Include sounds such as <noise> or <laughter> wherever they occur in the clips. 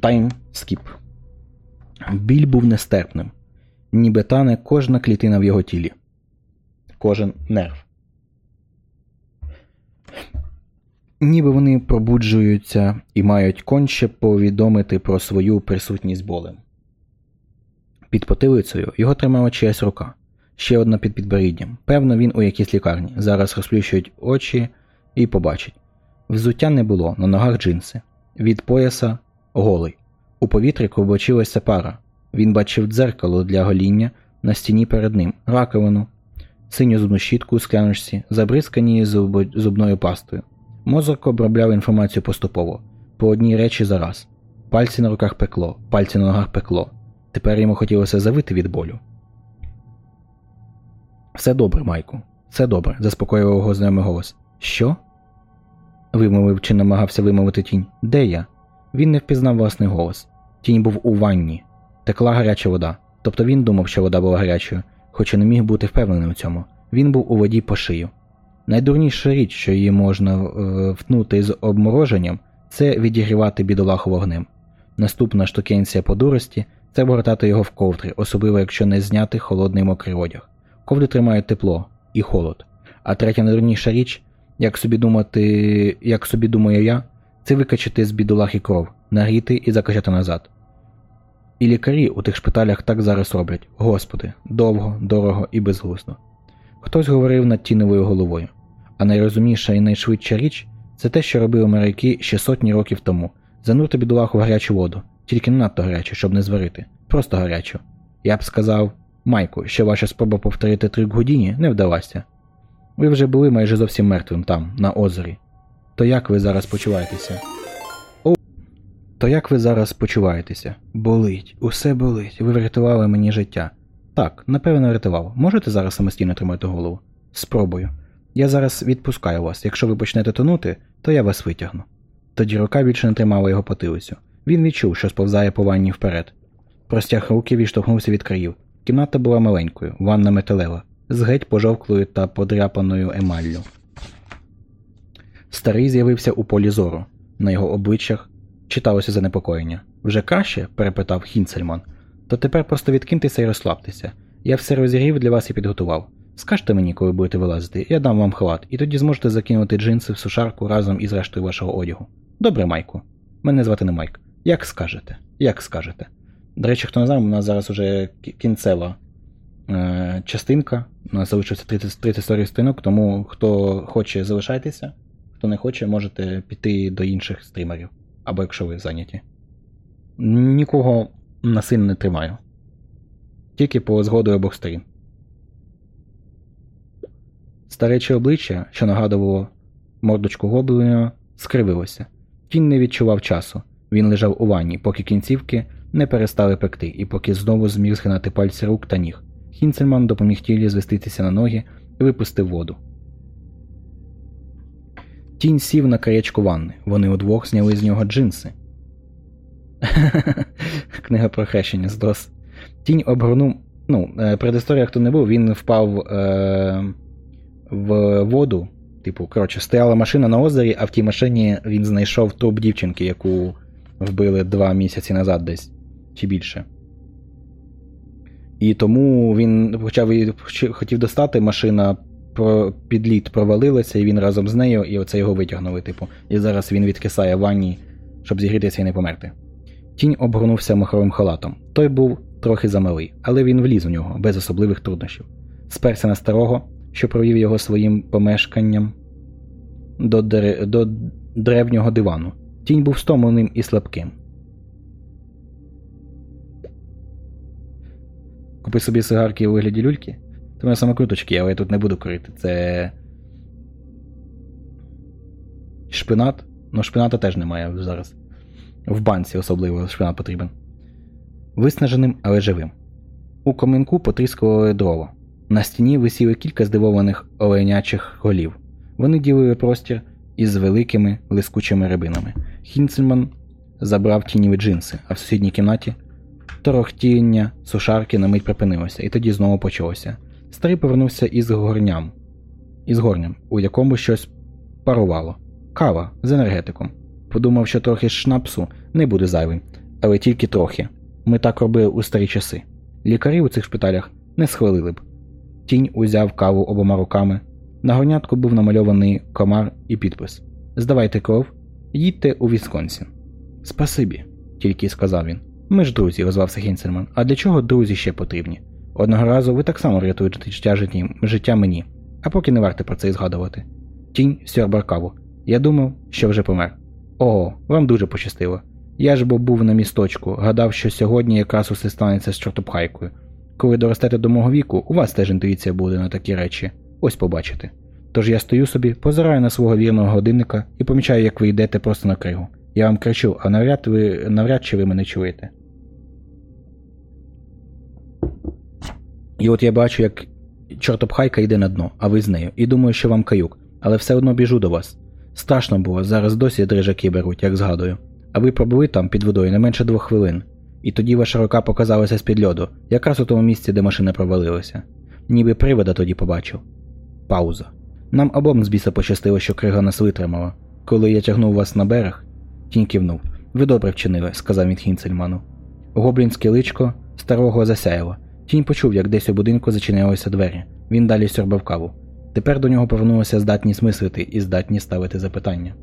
Тайм скіп. Біль був нестерпним, ніби тане кожна клітина в його тілі, кожен нерв. Ніби вони пробуджуються і мають конче повідомити про свою присутність болем. Під потилицею його тримала чиясь рука, ще одна під підборіддям. Певно, він у якійсь лікарні. Зараз розплющують очі і побачить. Взуття не було, на ногах джинси. Від пояса голий. У повітрі ковбочилася пара. Він бачив дзеркало для гоління на стіні перед ним, раковину, синю зубну щітку у скляночці, забризкані зубною пастою. Мозок обробляв інформацію поступово, по одній речі за раз. Пальці на руках пекло, пальці на ногах пекло. Тепер йому хотілося завити від болю. Все добре, Майку, все добре, заспокоював його знайомий голос. Що? вимовив чи намагався вимовити тінь. Де я? Він не впізнав власний голос. Тінь був у ванні, текла гаряча вода. Тобто він думав, що вода була гарячою, хоча не міг бути впевнений у цьому. Він був у воді по шию. Найдурніша річ, що її можна е, втнути з обмороженням, це відігрівати бідолаху вогнем. Наступна штукенція по дурості це вгортати його в ковдри, особливо якщо не зняти холодний мокрий одяг. Ковдри тримають тепло і холод. А третя найдурніша річ, як собі думати, як собі думаю я, це викачати з бідолахи кров, нагріти і закачати назад. І лікарі у тих шпиталях так зараз роблять Господи, довго, дорого і безглуздо. Хтось говорив над тіновою головою. А найрозумніша і найшвидша річ це те, що робили моряки ще сотні років тому занурти бідолаху в гарячу воду, тільки не надто гарячу, щоб не зварити, просто гарячу. Я б сказав, Майку, що ваша спроба повторити трик Гудіні не вдалася. Ви вже були майже зовсім мертвим там, на озері. То як ви зараз почуваєтеся? О, то як ви зараз почуваєтеся? Болить, усе болить. Ви врятували мені життя. Так, напевно, врятував. Можете зараз самостійно тримати голову? Спробую. Я зараз відпускаю вас. Якщо ви почнете тонути, то я вас витягну. Тоді рука більше не тримала його потилицю. Він відчув, що сповзає по ванні вперед. Простяг руки відштовхнувся від країв. Кімната була маленькою, ванна металева, з геть пожовклою та подряпаною емаллю. Старий з'явився у полі зору. На його обличчях читалося занепокоєння. Вже краще? перепитав Хінцельман. То тепер просто відкиньтеся і розслабтеся. Я все розігрів для вас і підготував. Скажте мені, коли будете вилазити, я дам вам халат, і тоді зможете закинути джинси в сушарку разом із рештою вашого одягу. Добре, Майку. Мене звати не Майк. Як скажете? Як скажете. До речі, хто не знає, у нас зараз уже кінцева е, частинка. У нас залишився 30, 30 сторінок, тому хто хоче, залишайтеся, хто не хоче, можете піти до інших стрімерів. Або якщо ви зайняті. Нікого насильно не тримаю. Тільки по згоду обох сторін. Старече обличчя, що нагадувало мордочку гоблина, скривилося. Він не відчував часу. Він лежав у ванні, поки кінцівки не перестали пекти, і поки знову зміг згинати пальці рук та ніг. Хінцельман допоміг тілі звеститися на ноги і випустив воду. Тінь сів на краєчку ванни. Вони удвох зняли з нього джинси. <laughs> Книга про хрещення з. Тінь обгорнув. Ну, е, предісторія, хто не був, він впав е... в воду. Типу, коротше, стояла машина на озері, а в тій машині він знайшов труп дівчинки, яку вбили два місяці назад десь чи більше. І тому він почав хотів достати, машина під лід провалилася, і він разом з нею, і оце його витягнули, типу. І зараз він відкисає в ванні, щоб зігрітися і не померти. Тінь обгорнувся махровим халатом. Той був трохи замалий, але він вліз у нього без особливих труднощів. Сперся на старого, що провів його своїм помешканням до, дер... до древнього дивану. Тінь був стомленим і слабким. Купи собі сигарки у вигляді люльки. Це мене самокруточки, але я тут не буду курити. Це. Шпинат. Ну, шпината теж немає зараз. В банці особливо шпинат потрібен. Виснаженим, але живим. У коминку потріскували дрова. На стіні висіли кілька здивованих оленячих голів. Вони ділили простір із великими лискучими рибинами. Хінцельман забрав тіньові джинси, а в сусідній кімнаті торохтіння сушарки на мить припинилося, і тоді знову почалося. Старий повернувся із горням, із горням, у якому щось парувало. Кава з енергетиком. Подумав, що трохи шнапсу не буде зайвим. але тільки трохи. Ми так робили у старі часи. Лікарі у цих шпиталях не схвалили б. Тінь узяв каву обома руками. На горнятку був намальований комар і підпис Здавайте кров, їдьте у Вісконсін. Спасибі, тільки сказав він. Ми ж друзі, озвався Хінцельман. А для чого друзі ще потрібні? Одного разу ви так само рятуєте життя, житті, життя мені, а поки не варто про це і згадувати. Тінь сьорбар каву. Я думав, що вже помер. Ого, вам дуже пощастило. Я ж бо був на місточку, гадав, що сьогодні якраз усе станеться з чортопхайкою. Коли доростете до мого віку, у вас теж інтуїція буде на такі речі. Ось побачите. Тож я стою собі, позираю на свого вірного годинника і помічаю, як ви йдете просто на кригу. Я вам кричу, а навряд ви навряд чи ви мене чуєте. І от я бачу, як чортопхайка йде на дно, а ви з нею, і думаю, що вам каюк, але все одно біжу до вас. Страшно було, зараз досі дрижаки беруть, як згадую. А ви пробули там під водою не менше двох хвилин. І тоді ваша рука показалася з-під льоду, якраз у тому місці, де машина провалилася. Ніби привода тоді побачив. Пауза. Нам обом з біса пощастило, що крига нас витримала. Коли я тягнув вас на берег, тінь кивнув. Ви добре вчинили, сказав він Хінцельману. Гоблінське личко старого засяяло. Тінь почув, як десь у будинку зачинялися двері. Він далі сьорбав каву. Тепер до нього повернулася здатність мислити і здатність ставити запитання.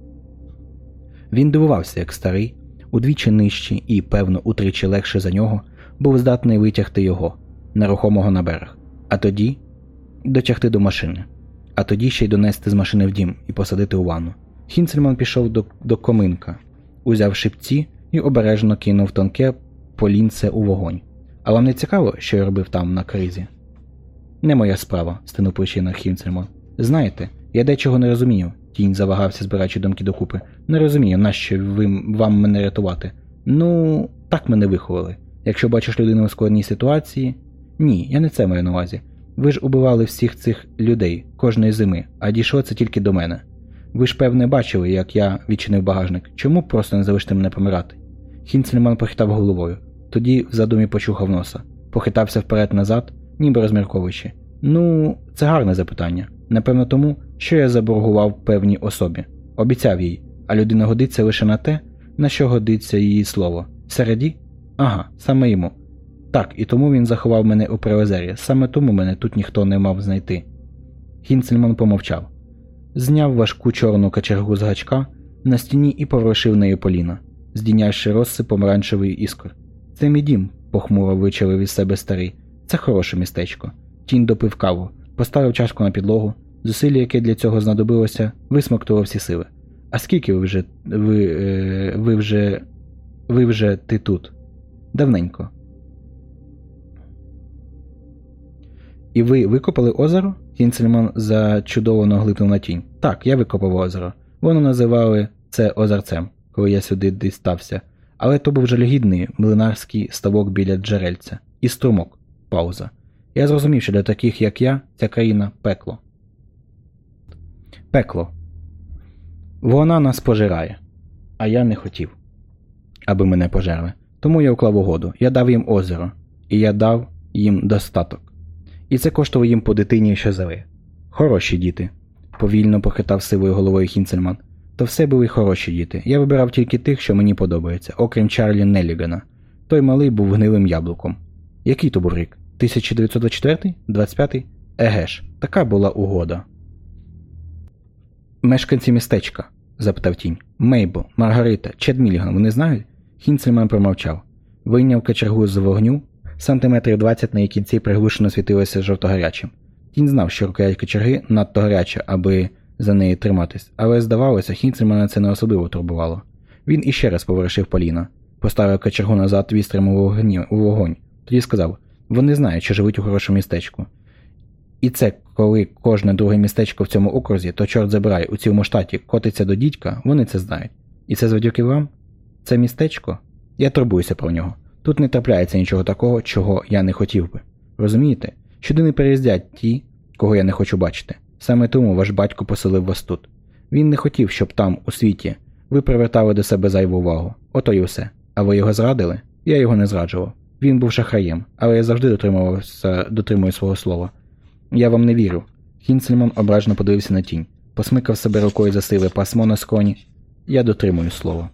Він дивувався, як старий, удвічі нижчий і, певно, утричі легше за нього, був здатний витягти його, нерухомого на берег, а тоді дотягти до машини, а тоді ще й донести з машини в дім і посадити у ванну. Хінцельман пішов до, до коминка, узяв шипці і обережно кинув тонке полінце у вогонь. А вам не цікаво, що я робив там на кризі? Не моя справа, стинув плечина Хінцельман. Знаєте, я дечого не розумію. Тінь завагався, збираючи думки докупи. Не розумію, нащо вам мене рятувати. Ну, так мене виховали. Якщо бачиш людину у складній ситуації. Ні, я не це маю на увазі. Ви ж убивали всіх цих людей кожної зими, а дійшло це тільки до мене. Ви ж, певне, бачили, як я відчинив багажник. Чому просто не залишите мене помирати? Хінцельман похитав головою. Тоді в задумі почухав носа, похитався вперед-назад, ніби розмірковуючи. Ну, це гарне запитання. Напевно, тому, що я заборгував певній особі, обіцяв їй, а людина годиться лише на те, на що годиться її слово. Середі? Ага, саме йому. Так, і тому він заховав мене у привозері, саме тому мене тут ніхто не мав знайти. Гінцельман помовчав. Зняв важку чорну качергу з гачка на стіні і поворушив нею поліна, здійнявши розсип помаранчевий іскор. Це мій дім, похмуро вичавив із себе старий. Це хороше містечко. Тінь допив каву, поставив чашку на підлогу, зусилля, яке для цього знадобилося, висмоктував всі сили. А скільки ви вже ви, е, ви вже. ви вже ти тут? Давненько. І ви викопали озеро? Кінцельман зачудовано глипнув на тінь. Так, я викопав озеро. Воно називали це озерцем, коли я сюди дістався. Але то був жалюгідний млинарський ставок біля джерельця. І струмок. Пауза. Я зрозумів, що для таких, як я, ця країна пекло. Пекло. Вона нас пожирає. А я не хотів, аби мене пожерли. Тому я уклав угоду. Я дав їм озеро, і я дав їм достаток. І це коштувало їм по дитині що зали. Хороші діти, повільно похитав сивою головою Хінцельман. То все були хороші діти. Я вибирав тільки тих, що мені подобається, окрім Чарлі Неллігана. Той малий був гнилим яблуком. Який то був рік? 1924? 25? Еге ж, така була угода. Мешканці містечка? запитав тінь. Мейбл, Маргарита, Чед Міліган, вони знають? Хінцельман промовчав. Вийняв качергу з вогню, сантиметрів 20 на її кінці приглушено світилося жовтогарячим. Тінь знав, що рукоять кочерги надто гаряча, аби за неї триматись, але здавалося, Хінцельмана це не особливо турбувало. Він іще раз поворушив Поліна, поставив кочергу назад вістрям у вогонь. Тоді сказав вони знають, що живуть у хорошому містечку. І це, коли кожне друге містечко в цьому окрузі, то чорт забирай, у цілому штаті котиться до дідька, вони це знають. І це завдяки вам? Це містечко? Я турбуюся про нього. Тут не трапляється нічого такого, чого я не хотів би. Розумієте? Сюди не переїздять ті, кого я не хочу бачити. Саме тому ваш батько поселив вас тут. Він не хотів, щоб там, у світі, ви привертали до себе зайву увагу. Ото й усе. А ви його зрадили? Я його не зраджував. Він був шахраєм, але я завжди дотримувався, дотримую свого слова. Я вам не вірю. Хінцельман ображено подивився на тінь, посмикав себе рукою за сиве пасмо на сконі. Я дотримую слово.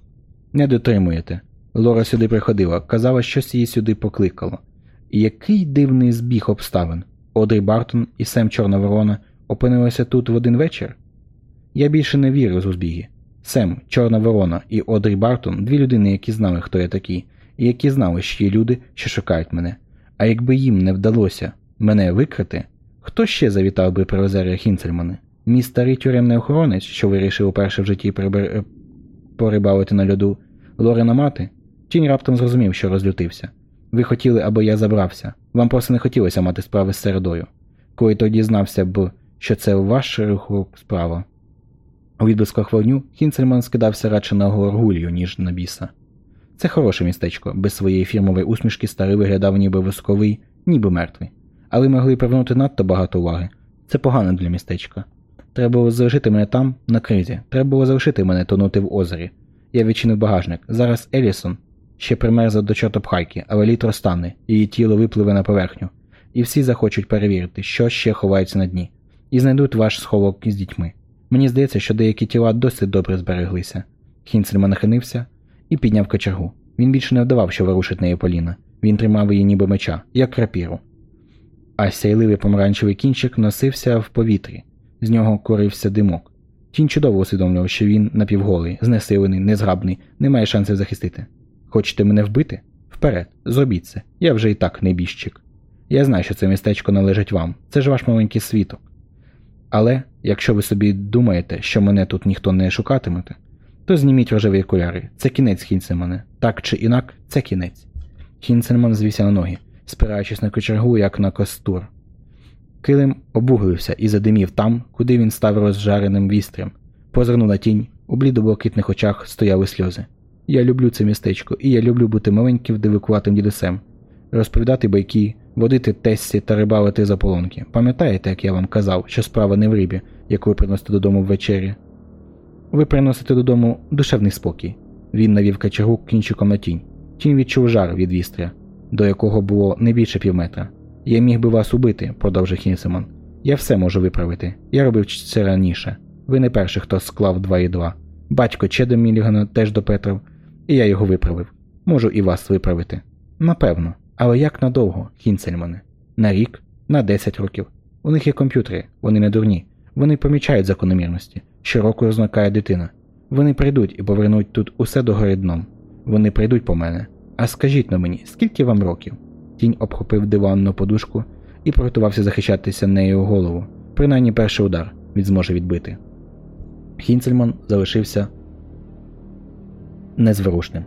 Не дотримуєте. Лора сюди приходила, казала, щось її сюди покликало. Який дивний збіг обставин. Одрі Бартон і Сем Чорна Ворона опинилися тут в один вечір? Я більше не вірю у збіги. Сем, Чорна Ворона і Одрі Бартон дві людини, які знали, хто я такий, і які знали, що є люди, що шукають мене. А якби їм не вдалося мене викрити, хто ще завітав би при озері Хінцельмани? Мій старий тюремний охоронець, що вирішив уперше в житті прибер... порибалити на льоду, Лорена мати? Тінь раптом зрозумів, що розлютився. Ви хотіли, аби я забрався. Вам просто не хотілося мати справи з середою. Коли той дізнався б, що це ваш рух справа. У відблисках вогню Хінцельман скидався радше на горгулью, ніж на біса. Це хороше містечко, без своєї фірмової усмішки старий виглядав ніби восковий, ніби мертвий. Але могли привернути надто багато уваги. Це погано для містечка. Треба було залишити мене там, на кризі. Треба було залишити мене тонути в озері. Я відчинив багажник. Зараз Елісон ще примерзла до чортопхайки, але лід розтане, її тіло випливе на поверхню. І всі захочуть перевірити, що ще ховається на дні, і знайдуть ваш сховок із дітьми. Мені здається, що деякі тіла досить добре збереглися. Хінцельма нахинився і підняв кочергу. Він більше не вдавав, що ворушить нею Поліна. Він тримав її ніби меча, як крапіру. А сяйливий помаранчевий кінчик носився в повітрі, з нього корився димок. Тінь чудово усвідомлював, що він напівголий, знесилений, незграбний, не має шансів захистити. Хочете мене вбити? Вперед, зробіть це. Я вже і так небіжчик. Я знаю, що це містечко належить вам. Це ж ваш маленький світок. Але якщо ви собі думаєте, що мене тут ніхто не шукатимете, то зніміть рожеві окуляри. Це кінець Хінцемана. Так чи інак, це кінець. Хінцельман звівся на ноги, спираючись на кочергу, як на костур. Килим обуглився і задимів там, куди він став розжареним вістрям. Позирнув на тінь, у блідо-блакитних очах стояли сльози. Я люблю це містечко, і я люблю бути маленьким дивикуватим дідусем, розповідати байки, водити тессі та рибалити за полонки. Пам'ятаєте, як я вам казав, що справа не в рибі, яку ви приносите додому ввечері? Ви приносите додому душевний спокій. Він навів качергу кінчиком на тінь. Тінь відчув жар від вістря, до якого було не більше півметра. Я міг би вас убити, продовжив Хінсеман. Я все можу виправити. Я робив це раніше. Ви не перший, хто склав два і два. Батько Чеда Мілігана теж допетрив, і я його виправив. Можу і вас виправити. Напевно. Але як надовго, Хінцельмане? На рік? На 10 років. У них є комп'ютери, вони не дурні. Вони помічають закономірності. Щороку розмикає дитина. Вони прийдуть і повернуть тут усе догори дном. Вони прийдуть по мене. А скажіть на мені, скільки вам років? Тінь обхопив диванну подушку і приготувався захищатися нею голову. Принаймні перший удар він зможе відбити. Хінцельман залишився незворушним.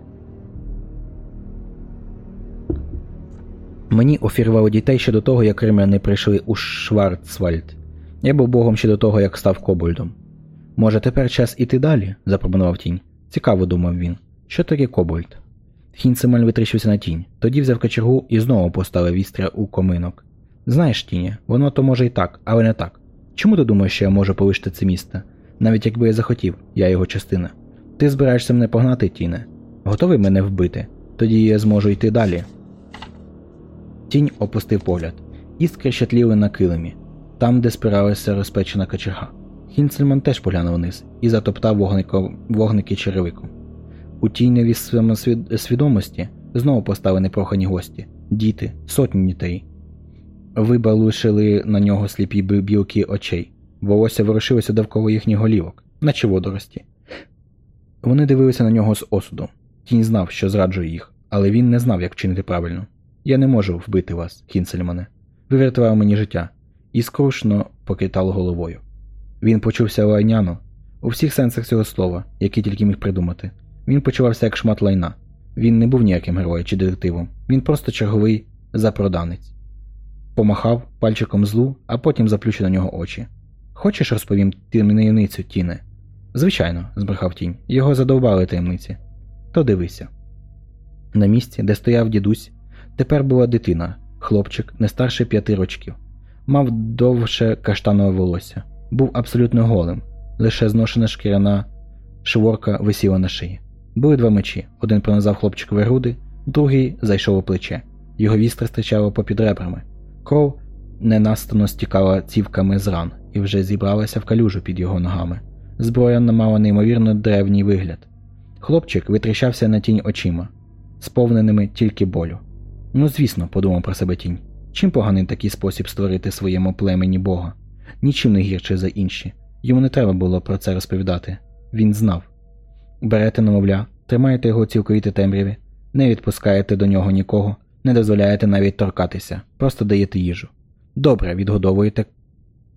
Мені офірували дітей ще до того, як римляни прийшли у Шварцвальд. Я був богом ще до того, як став кобольдом. Може, тепер час іти далі? запропонував тінь. Цікаво, думав він. Що таке кобольд? Хінцемаль витріщився на тінь, тоді взяв кочергу і знову поставив вістря у коминок. Знаєш, тіні, воно то може і так, але не так. Чому ти думаєш, що я можу полишити це місто? Навіть якби я захотів, я його частина. Ти збираєшся мене погнати, тіне? Готовий мене вбити? Тоді я зможу йти далі. Тінь опустив погляд. Іскри щетліли на килимі, там, де спиралася розпечена кочерга. Хінцельман теж поглянув вниз і затоптав вогники черевиком. У тіньовій свідомості знову постали непрохані гості діти, сотні дітей. Вибалушили на нього сліпі білки очей, волосся ворушилося довкола їхніх голівок, наче водорості. Вони дивилися на нього з осудом. Тінь знав, що зраджує їх, але він не знав, як чинити правильно. Я не можу вбити вас, Хінцельмане. Ви врятували мені життя, і скрушно покитав головою. Він почувся лайняно у всіх сенсах цього слова, які тільки міг придумати. Він почувався як шмат лайна. Він не був ніяким героєм чи детективом, він просто черговий запроданець. Помахав пальчиком злу, а потім заплющив на нього очі. Хочеш розповім таємницю, Тіне? Звичайно, збрехав тінь. Його задовбали таємниці. То дивися. На місці, де стояв дідусь, тепер була дитина, хлопчик, не старше п'яти рочків. Мав довше каштанове волосся, був абсолютно голим, лише зношена шкіряна шворка висіла на шиї. Були два мечі: один пронизав хлопчикові груди, другий зайшов у плече. Його вістра стичало попід ребрами. Кров ненастано стікала цівками з ран і вже зібралася в калюжу під його ногами. Зброя мала неймовірно древній вигляд. Хлопчик витріщався на тінь очима. сповненими тільки болю. Ну, звісно, подумав про себе тінь. Чим поганий такий спосіб створити своєму племені Бога? Нічим не гірше за інші. Йому не треба було про це розповідати. Він знав. Берете немовля, тримаєте його цілковіти темряві, не відпускаєте до нього нікого, не дозволяєте навіть торкатися, просто даєте їжу. Добре, відгодовуєте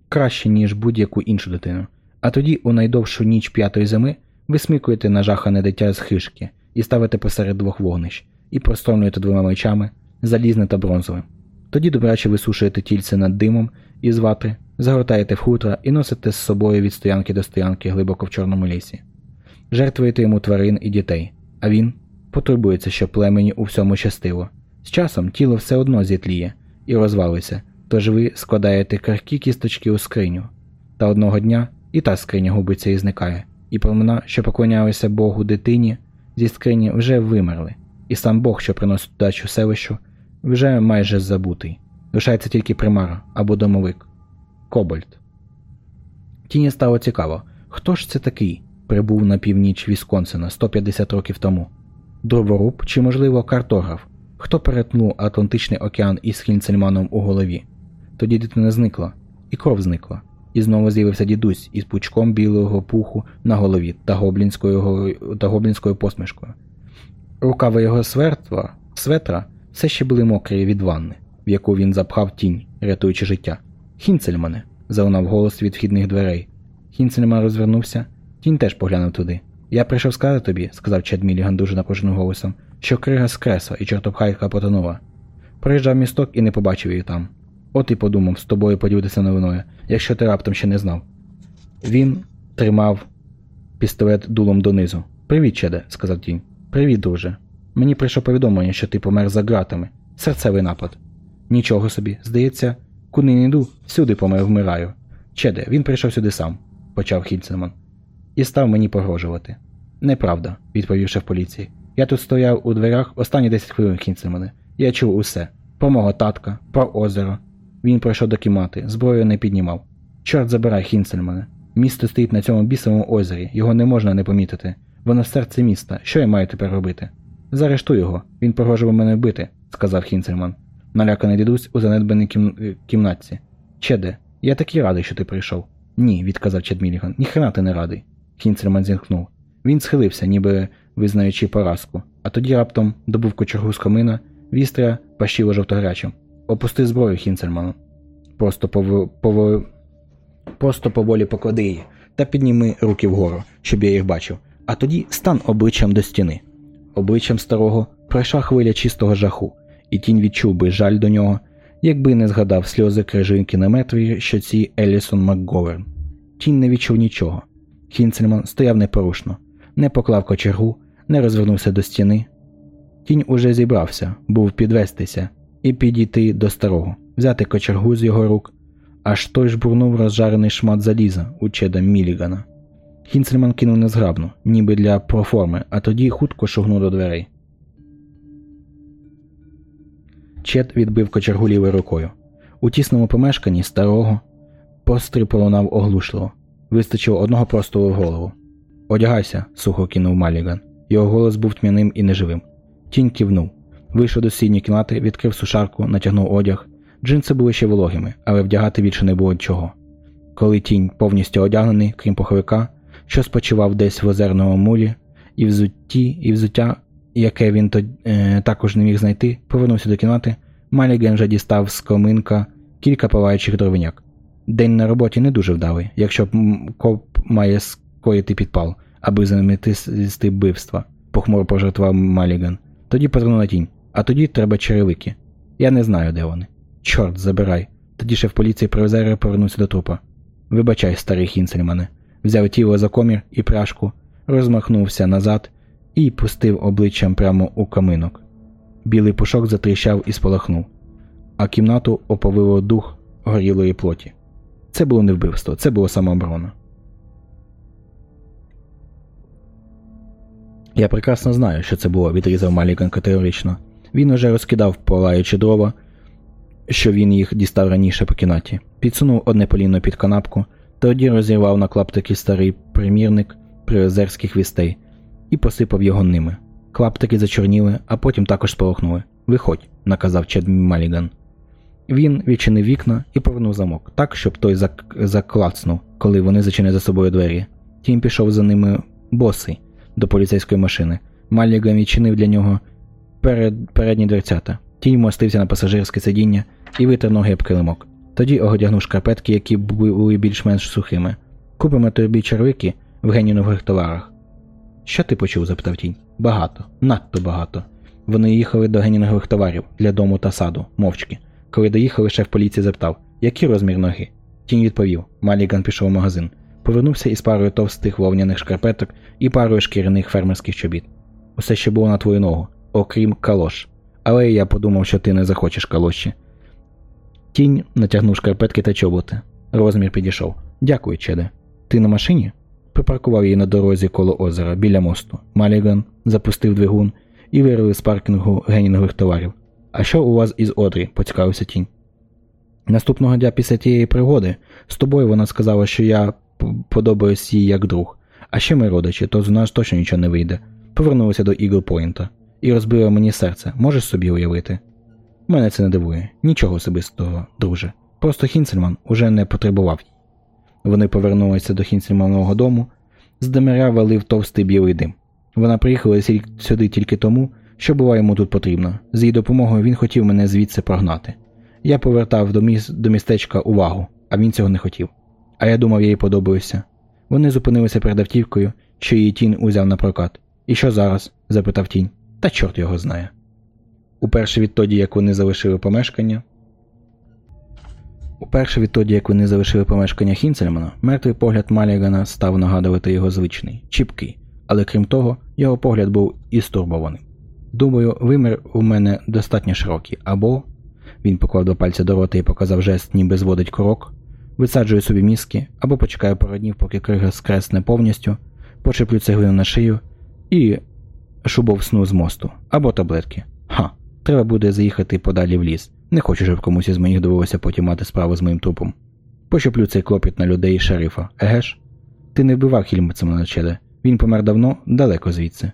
краще, ніж будь-яку іншу дитину. А тоді, у найдовшу ніч п'ятої зими, висмикуєте нажахане дитя з хишки і ставите посеред двох вогнищ, і простромлюєте двома мечами, залізним та бронзовим. Тоді добряче висушуєте тільце над димом із ватри, загортаєте в хутро і носите з собою від стоянки до стоянки глибоко в чорному лісі. Жертвуєте йому тварин і дітей, а він потребується, що племені у всьому щастило. З часом тіло все одно зітліє і розвалиться, тож ви складаєте крихкі кісточки у скриню. Та одного дня і та скриня губиться і зникає, і племена, що поклонялися Богу дитині, зі скрині вже вимерли, і сам Бог, що приносить удачу селищу, вже майже забутий. Лишається тільки примара або домовик Кобальт. Тіні стало цікаво, хто ж це такий прибув на північ Вісконсина 150 років тому? Дроворуб чи, можливо, картограф? Хто перетнув Атлантичний океан із Хінцельманом у голові? Тоді дитина зникла, і кров зникла, і знову з'явився дідусь із пучком білого пуху на голові та гоблінською та гоблінською посмішкою. Рукави його светра, светра все ще були мокрі від ванни, в яку він запхав тінь, рятуючи життя. Хінцельмане, залунав голос від вхідних дверей. Хінцельман розвернувся, тінь теж поглянув туди. Я прийшов сказати тобі, сказав Чед Міліган дуже напруженим голосом, що крига скресла і чортопхайка потонула. Приїжджав місток і не побачив її там. От і подумав з тобою поділитися новиною, якщо ти раптом ще не знав. Він тримав пістолет дулом донизу. Привіт, Чеде, сказав тінь. Привіт, друже. Мені прийшло повідомлення, що ти помер за ґратами. Серцевий напад. Нічого собі, здається, куди не йду, всюди помер вмираю. Чеде, він прийшов сюди сам, почав Хінцерман. І став мені погрожувати. Неправда, відповів шеф поліції. Я тут стояв у дверях останні 10 хвилин Хінцермане. Я чув усе про мого татка, про озеро. Він пройшов до кімнати, зброю не піднімав. Чорт забирай, Хінцельмане. Місто стоїть на цьому бісовому озері, його не можна не помітити. Воно в серці міста. Що я маю тепер робити? Заарештуй його, він погрожував мене вбити, сказав Хінцельман. Наляканий дідусь у занедбаній кім... Кімнатці. Чеде, я такий радий, що ти прийшов. Ні, відказав Чед Міліган. Ніхрена ти не радий. Хінцельман зітхнув. Він схилився, ніби визнаючи поразку, а тоді раптом добув кочергу з комина, вістря пащило жовтогарячим. Опусти зброю, Хінцельману. Просто пов... Пов... Просто поволі поклади її та підніми руки вгору, щоб я їх бачив, а тоді стан обличчям до стіни. Обличчям старого пройшла хвиля чистого жаху, і тінь відчув би жаль до нього, якби не згадав сльози крижинки на метрові щоці Елісон МакГоверн. Тінь не відчув нічого. Хінцельман стояв непорушно, не поклав кочергу, не розвернувся до стіни. Тінь уже зібрався, був підвестися і підійти до старого, взяти кочергу з його рук, аж той ж бурнув розжарений шмат заліза у чеда Мілігана. Хінцельман кинув незграбно, ніби для проформи, а тоді хутко шугнув до дверей. Чет відбив кочергу лівою рукою. У тісному помешканні старого постріл пролунав оглушливо. Вистачило одного простого в голову. Одягайся, сухо кинув Маліган. Його голос був тьмяним і неживим. Тінь кивнув. Вийшов до сінні кімнати, відкрив сушарку, натягнув одяг. Джинси були ще вологими, але вдягати більше не було чого. Коли тінь повністю одягнений, крім поховика, що спочивав десь в озерному мулі, і взутті, і взуття, яке він то, е, також не міг знайти, повернувся до кімнати, Маліген вже дістав з коминка кілька палаючих дровиняк. День на роботі не дуже вдалий, якщо коп має скоїти підпал, аби замітити вбивства, похмуро пожартував Маліган. Тоді поверну на тінь, а тоді треба черевики. Я не знаю, де вони. Чорт, забирай. Тоді шеф поліції привезе повернувся до трупа. Вибачай, старий Хінцельмане. Взяв тіло за комір і пряжку, розмахнувся назад і пустив обличчям прямо у каминок. Білий пушок затріщав і спалахнув, а кімнату оповило дух горілої плоті. Це було не вбивство, це було самооборона. Я прекрасно знаю, що це було, відрізав Малікан категорично. Він уже розкидав палаючи дрова, що він їх дістав раніше по кімнаті, підсунув одне поліно під канапку, тоді розірвав на клаптики старий примірник приозерських вістей і посипав його ними. Клаптики зачорніли, а потім також спалахнули. Виходь, наказав Чед Маліган. Він відчинив вікна і повернув замок, так, щоб той зак... заклацнув, коли вони зачинили за собою двері. Тім пішов за ними босий до поліцейської машини. Маліган відчинив для нього перед... передні дверцята. Тінь мостився на пасажирське сидіння і витер ноги об килимок. Тоді одягнув шкарпетки, які були більш-менш сухими. Купимо тобі червики в генінових товарах. Що ти почув? запитав тінь. Багато, надто багато. Вони їхали до генінових товарів для дому та саду, мовчки. Коли доїхали, шеф поліції запитав, який розмір ноги? Тінь відповів. Маліган пішов у магазин. Повернувся із парою товстих вовняних шкарпеток і парою шкіряних фермерських чобіт. Усе ще було на твою ногу, окрім калош. Але я подумав, що ти не захочеш калоші. Тінь натягнув шкарпетки та чоботи. Розмір підійшов. Дякую, Чеде. Ти на машині? Припаркував її на дорозі коло озера біля мосту. Маліган запустив двигун і вирили з паркінгу генінгових товарів. А що у вас із Одрі? поцікавився тінь. Наступного дня після тієї пригоди з тобою вона сказала, що я подобаюсь їй як друг. А ще ми родичі, то з нас точно нічого не вийде. Повернулася до Ігл Пойнта і розбила мені серце. Можеш собі уявити? Мене це не дивує. Нічого особистого, друже. Просто Хінцельман уже не потребував. Вони повернулися до Хінцельманового дому, з демиря валив товстий білий дим. Вона приїхала сюди тільки тому, що була йому тут потрібна. З її допомогою він хотів мене звідси прогнати. Я повертав до, міс... до містечка увагу, а він цього не хотів. А я думав, я їй подобаюся. Вони зупинилися перед автівкою, що її тінь узяв на прокат. І що зараз? запитав тінь. Та чорт його знає. Уперше відтоді, як вони залишили помешкання. Уперше відтоді, як вони залишили помешкання Хінцельмана, мертвий погляд Малігана став нагадувати його звичний, чіпкий, але крім того, його погляд був і стурбований. Думаю, вимір у мене достатньо широкий, або. Він поклав два пальці до рота і показав жест, ніби зводить крок, висаджую собі мізки, або почекаю пару днів, поки крига скресне повністю, почеплю цеглину на шию і шубов сну з мосту, або таблетки. Ха, треба буде заїхати подалі в ліс. Не хочу, щоб комусь із моїх довелося потім мати справу з моїм трупом. Пощеплю цей клопіт на людей і шерифа, еге ж? Ти не вбивав Хільмицема на челе. Він помер давно, далеко звідси.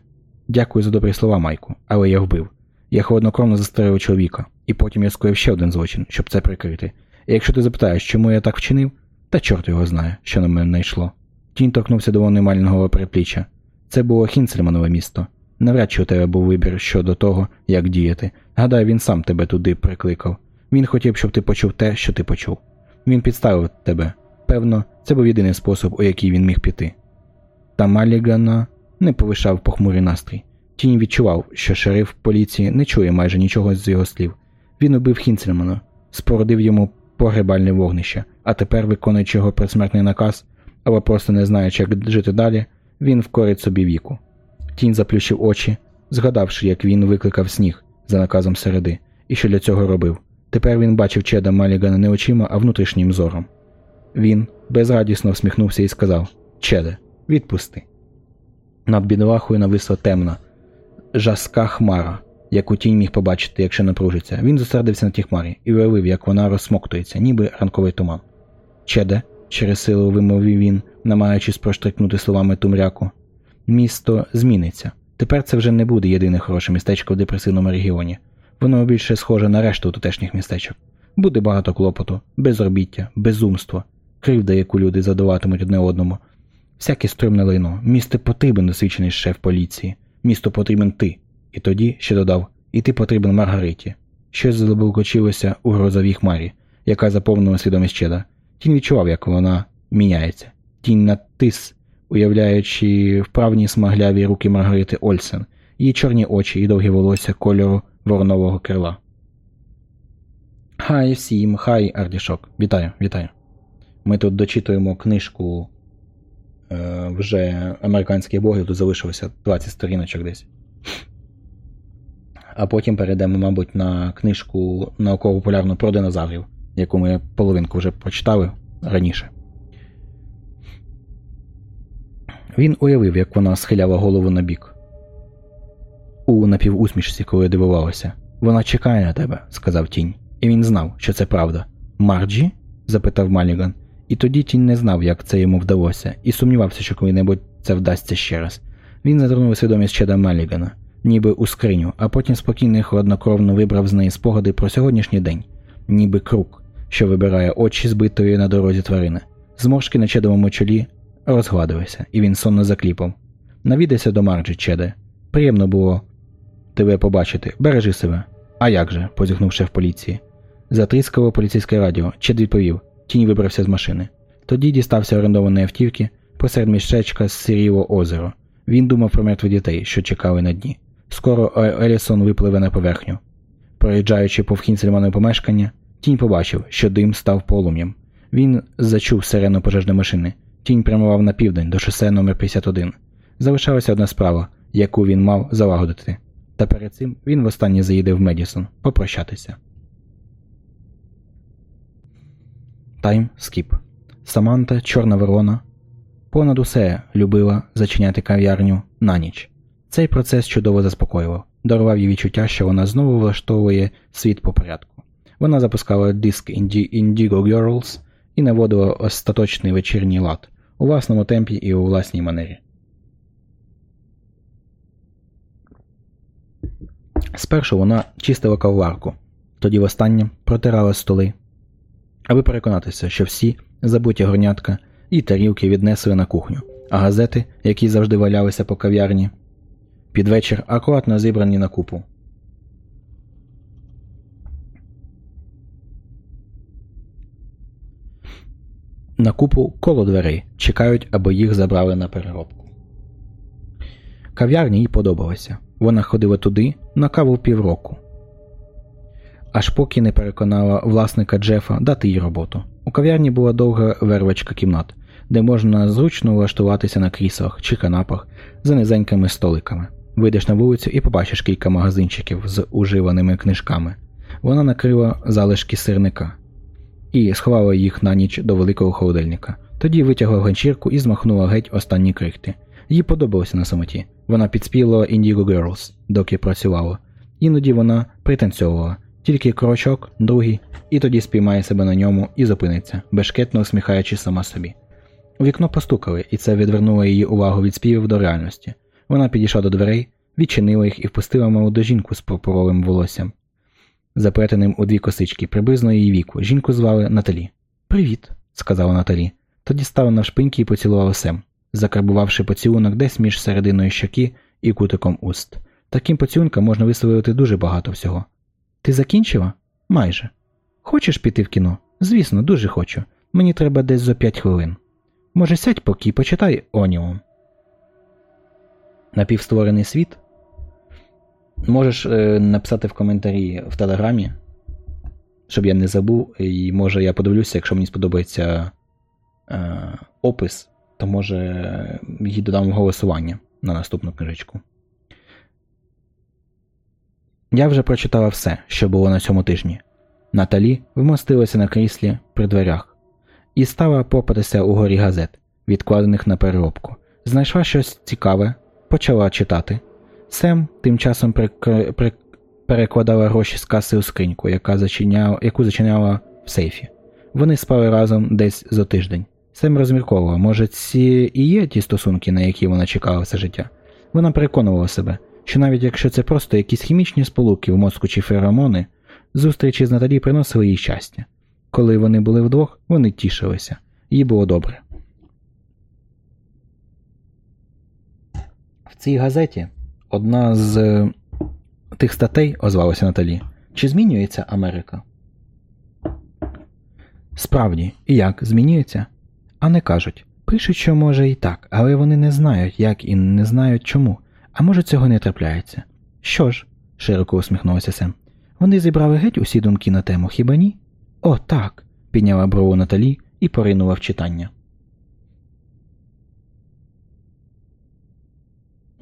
Дякую за добрі слова, Майку, але я вбив. Я холоднокровно застрелив чоловіка, і потім я скоїв ще один злочин, щоб це прикрити. І якщо ти запитаєш, чому я так вчинив, та чорт його знає, що на мене найшло. Тінь торкнувся до вонемального перепліччя. Це було Хінцельманове місто. Навряд чи у тебе був вибір щодо того, як діяти. Гадаю, він сам тебе туди прикликав. Він хотів, щоб ти почув те, що ти почув. Він підставив тебе. Певно, це був єдиний спосіб, у який він міг піти. Та Малігана не повишав похмурий настрій. Тінь відчував, що шериф поліції не чує майже нічого з його слів. Він убив Хінцельмана, спородив йому погребальне вогнище, а тепер, виконуючи його предсмертний наказ або просто не знаючи, як жити далі, він вкорить собі віку. Тінь заплющив очі, згадавши, як він викликав сніг за наказом середи, і що для цього робив. Тепер він бачив Чеда Малігана не очима, а внутрішнім зором. Він безрадісно всміхнувся і сказав Чеде, відпусти. Над бідолахою нависла темна, жаска хмара, яку тінь міг побачити, якщо напружиться. Він зосередився на тій хмарі і уявив, як вона розсмоктується, ніби ранковий туман. Чеде, через силу вимовив він, намагаючись проштрикнути словами тумряку. Місто зміниться. Тепер це вже не буде єдине хороше містечко в депресивному регіоні. Воно більше схоже на решту тутешніх містечок. Буде багато клопоту, безробіття, безумство, кривда, яку люди задаватимуть одне одному. Всяке стрімне лайно. Місто потрібен досвідчений шеф поліції. Місто потрібен ти. І тоді ще додав І ти потрібен Маргариті. Щось заблокочилося у грозовій хмарі, яка заповнила свідомість Чеда. Тінь відчував, як вона міняється. Тінь натис, уявляючи вправні смагляві руки Маргарити Ольсен, її чорні очі і довгі волосся кольору воронового крила. Хай всім, хай Ардішок. Вітаю, вітаю. Ми тут дочитуємо книжку е, вже американських богів, тут залишилося 20 сторіночок десь. А потім перейдемо, мабуть, на книжку науково-популярну про динозаврів, яку ми половинку вже прочитали раніше. Він уявив, як вона схиляла голову на бік. У напівусмішці, коли дивувалася. Вона чекає на тебе, сказав тінь, і він знав, що це правда. Марджі? запитав Маліган, і тоді тінь не знав, як це йому вдалося, і сумнівався, що коли-небудь це вдасться ще раз. Він зазирнув в свідомість Чеда Малігана. ніби у скриню, а потім спокійно і хладнокровно вибрав з неї спогади про сьогоднішній день, ніби круг, що вибирає очі збитої на дорозі тварини. Зморшки на чедовому чолі розгладилися, і він сонно закліпав. Навідайся до Марджі, Чеде. Приємно було тебе побачити. Бережи себе. А як же? позіхнув шеф поліції. Затріскало поліцейське радіо. Чед відповів. Тінь вибрався з машини. Тоді дістався орендованої автівки, посеред містечка сіріло озеро. Він думав про мертвих дітей, що чекали на дні. Скоро Елісон випливе на поверхню. Проїжджаючи повз Гінцельманове помешкання, тінь побачив, що дим став полум'ям. Він зачув сирену пожежної машини. Тінь прямував на південь до шосе номер 51 Залишалася одна справа, яку він мав залагодити. Та перед цим він востаннє заїде в Медісон попрощатися. Тайм скіп. Саманта, чорна ворона, понад усе любила зачиняти кав'ярню на ніч. Цей процес чудово заспокоював, дарував їй відчуття, що вона знову влаштовує світ по порядку. Вона запускала диск Indigo Girls і наводила остаточний вечірній лад у власному темпі і у власній манері. Спершу вона чистила кавварку, тоді востаннє протирала столи, аби переконатися, що всі забуті горнятка і тарілки віднесли на кухню, а газети, які завжди валялися по кав'ярні, під вечір акуратно зібрані на купу. На купу коло дверей чекають, аби їх забрали на переробку. Кав'ярня їй подобалася. Вона ходила туди на каву півроку. Аж поки не переконала власника Джефа дати їй роботу. У кав'ярні була довга вервочка кімнат, де можна зручно влаштуватися на кріслах чи канапах за низенькими столиками. Вийдеш на вулицю і побачиш кілька магазинчиків з уживаними книжками. Вона накрила залишки сирника і сховала їх на ніч до великого холодильника. Тоді витягла ганчірку і змахнула геть останні крихти. Їй подобалося на самоті. Вона підспівала Indigo Girls, доки працювала. Іноді вона пританцьовувала, тільки крочок, другий, і тоді спіймає себе на ньому і зупиниться, бешкетно усміхаючи сама собі. У вікно постукали, і це відвернуло її увагу від співів до реальності. Вона підійшла до дверей, відчинила їх і впустила молоду жінку з пурпуровим волоссям, заплетеним у дві косички, приблизно її віку. Жінку звали Наталі. Привіт, сказала Наталі. Тоді стала навшпиньки і поцілувала Сем закарбувавши поцілунок десь між серединою щоки і кутиком уст. Таким поцілунком можна висловити дуже багато всього. Ти закінчила? Майже. Хочеш піти в кіно? Звісно, дуже хочу. Мені треба десь за п'ять хвилин. Може, сядь поки почитай Оніум. Напівстворений світ. Можеш е, написати в коментарі в телеграмі, щоб я не забув, і може я подивлюся, якщо мені сподобається е, опис то може їй додам голосування на наступну книжечку. Я вже прочитала все, що було на цьому тижні. Наталі вмостилася на кріслі при дверях і стала попатися у горі газет, відкладених на переробку. Знайшла щось цікаве, почала читати. Сем тим часом. При... перекладала гроші з каси у скриньку, яка зачиняла... яку зачиняла в сейфі. Вони спали разом десь за тиждень. Сем розмірковувала, може, ці і є ті стосунки, на які вона чекала все життя. Вона переконувала себе, що навіть якщо це просто якісь хімічні сполуки в мозку чи феромони, зустрічі з Наталі приносили їй щастя. Коли вони були вдвох, вони тішилися, їй було добре. В цій газеті одна з е, тих статей озвалася Наталі. Чи змінюється Америка? Справді, і як змінюється? А не кажуть пишуть, що може і так, але вони не знають, як і не знають чому. А може цього не трапляється. Що ж? широко усміхнувся Сем. Вони зібрали геть усі думки на тему, хіба ні? О, так. підняла брову Наталі і поринула в читання.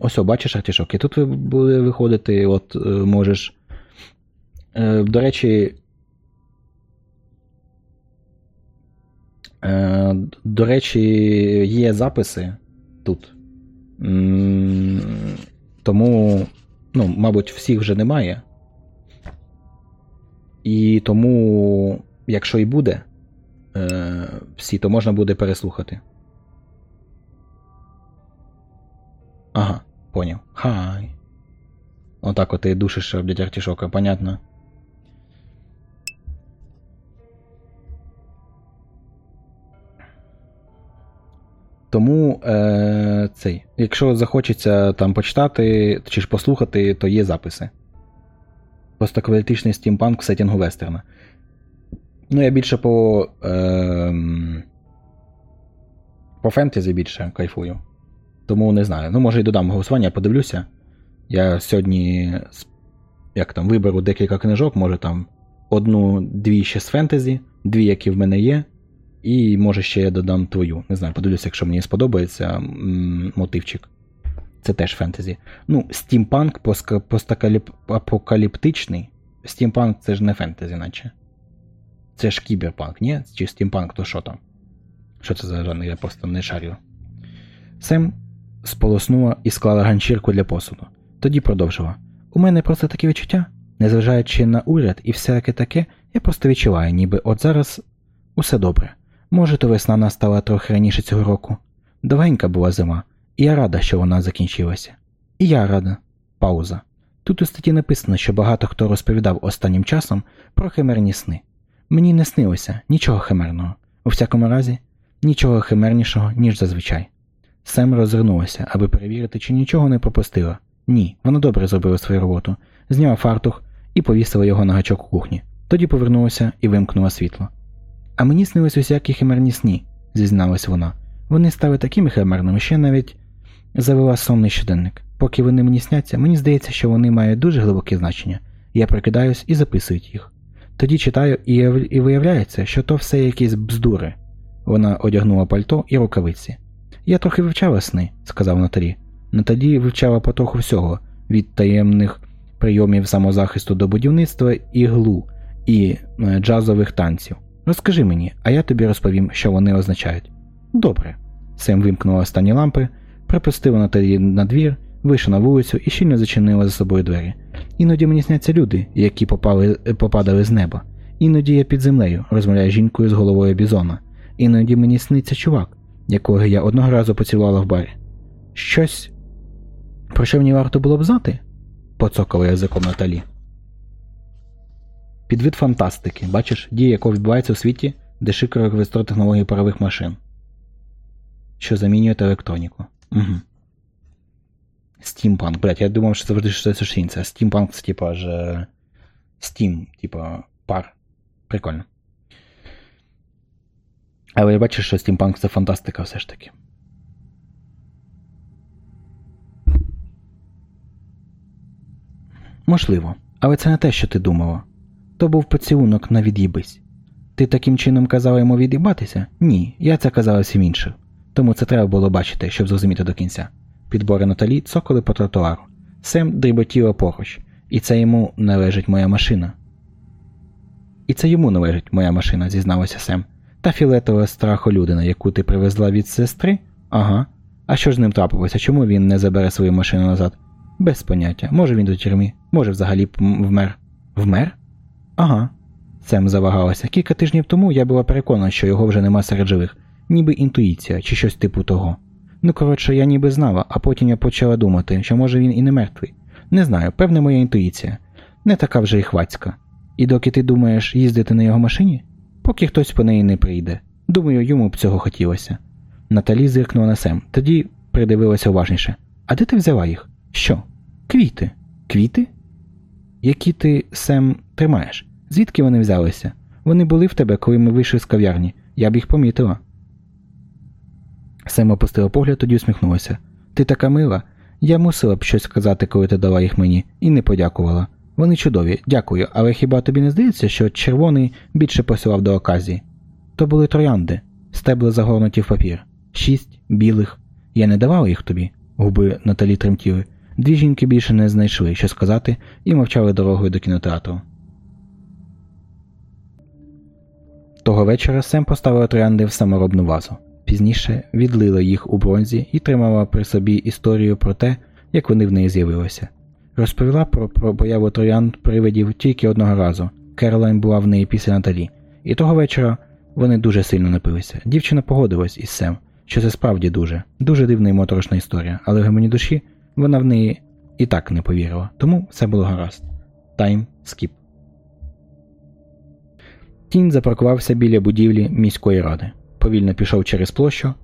Ось о, бачиш артішок, і тут буде виходити, от е, можеш. Е, до речі, Е, До речі, є записи тут. Тому, ну, мабуть, всіх вже немає. І тому, якщо і буде всі, то можна буде переслухати. Ага, поняв. Хай. Отак от ти душиш блядь, артішока, понятно? Тому е, цей, якщо захочеться там почитати чи ж послухати, то є записи. Постквалітичний стімпанк в сеттінгу вестерна. Ну, я більше по. Е, по фентезі більше кайфую. Тому не знаю. Ну, може і додам голосування, я подивлюся. Я сьогодні як там, виберу декілька книжок, може там одну-дві ще з фентезі, дві, які в мене є, і може ще я додам твою. Не знаю, подивлюся, якщо мені сподобається мотивчик. Це теж фентезі. Ну, стімпанк постапокаліптичний. Стімпанк це ж не фентезі, наче. Це ж кіберпанк, ні? Чи стімпанк, то що там? Що це за жанр? Я просто не шарю. Сем сполоснула і склала ганчірку для посуду. Тоді продовжила. У мене просто таке відчуття. Незважаючи на уряд і всяке таке, я просто відчуваю, ніби от зараз усе добре. Може, то весна настала трохи раніше цього року. Довгенька була зима, і я рада, що вона закінчилася. І я рада. Пауза. Тут у статті написано, що багато хто розповідав останнім часом про химерні сни. Мені не снилося нічого химерного. У всякому разі, нічого химернішого, ніж зазвичай. Сем розвернулася, аби перевірити, чи нічого не пропустила. Ні, вона добре зробила свою роботу, зняла фартух і повісила його на гачок у кухні. Тоді повернулася і вимкнула світло. А мені снились усякі химерні сні, зізналась вона. Вони стали такими химерними, що навіть завела сонний щоденник. Поки вони мені сняться, мені здається, що вони мають дуже глибоке значення. Я прокидаюсь і записую їх. Тоді читаю і виявляється, що то все якісь бздури. Вона одягнула пальто і рукавиці. Я трохи вивчала сни, сказав Наталі. Наталі вивчала потроху всього від таємних прийомів самозахисту до будівництва іглу і е, джазових танців. Розкажи мені, а я тобі розповім, що вони означають. Добре. Сем вимкнула останні лампи, припустила Наталі на двір, вийшла на вулицю і щільно зачинила за собою двері. Іноді мені сняться люди, які попали, попадали з неба. Іноді я під землею розмовляю жінкою з головою бізона. Іноді мені сниться чувак, якого я одного разу поцілувала в барі. Щось, про що мені варто було б знати? поцокала язиком Наталі. Підвид фантастики, бачиш, дія якого відбувається у світі, де широко використовують технології парових машин, що замінюють електроніку. Угу. Стімпанк, блять, я думав, що це завжди щось інше. Стімпанк це типа ж. е, Стім, типа пар. Прикольно. Але я бачу, що стімпанк це фантастика все ж таки. Можливо, але це не те, що ти думала. То був поцілунок на від'їбись. Ти таким чином казала йому від'їбатися? Ні, я це казала всім іншим. Тому це треба було бачити, щоб зрозуміти до кінця. Підбори Наталі цокали по тротуару. Сем дріботіла поруч, і це йому належить моя машина. І це йому належить моя машина, зізналася Сем. Та філетова страхолюдина, яку ти привезла від сестри? Ага. А що ж з ним трапилося? Чому він не забере свою машину назад? Без поняття. Може він до тюрми, може взагалі вмер. Вмер? Ага. Сем завагалася. Кілька тижнів тому я була переконана, що його вже нема серед живих, ніби інтуїція чи щось типу того. Ну, коротше, я ніби знала, а потім я почала думати, що може він і не мертвий. Не знаю, певне моя інтуїція. Не така вже й хвацька. І доки ти думаєш їздити на його машині, поки хтось по неї не прийде. Думаю, йому б цього хотілося. Наталі зиркнула на Сем, тоді придивилася уважніше. А де ти взяла їх? Що? Квіти. Квіти? Які ти, Сем, тримаєш? Звідки вони взялися? Вони були в тебе, коли ми вийшли з кав'ярні. Я б їх помітила. Сем опустила погляд, тоді усміхнулася. Ти така мила. Я мусила б щось сказати, коли ти дала їх мені, і не подякувала. Вони чудові, дякую, але хіба тобі не здається, що червоний більше посилав до оказії? То були троянди, стебли загорнуті в папір. Шість білих. Я не давала їх тобі. Губи Наталі тремтіли. Дві жінки більше не знайшли, що сказати, і мовчали дорогою до кінотеатру. Того вечора Сем поставила троянди в саморобну вазу. Пізніше відлила їх у бронзі і тримала при собі історію про те, як вони в неї з'явилися. Розповіла про, про появу троянд привидів тільки одного разу. Керолайн була в неї після Наталі, і того вечора вони дуже сильно напилися. Дівчина погодилась із Сем, що це справді дуже, дуже дивна і моторошна історія, але в гамані душі вона в неї і так не повірила, тому все було гаразд. Тайм скіп. Тінь запаркувався біля будівлі міської ради, повільно пішов через площу,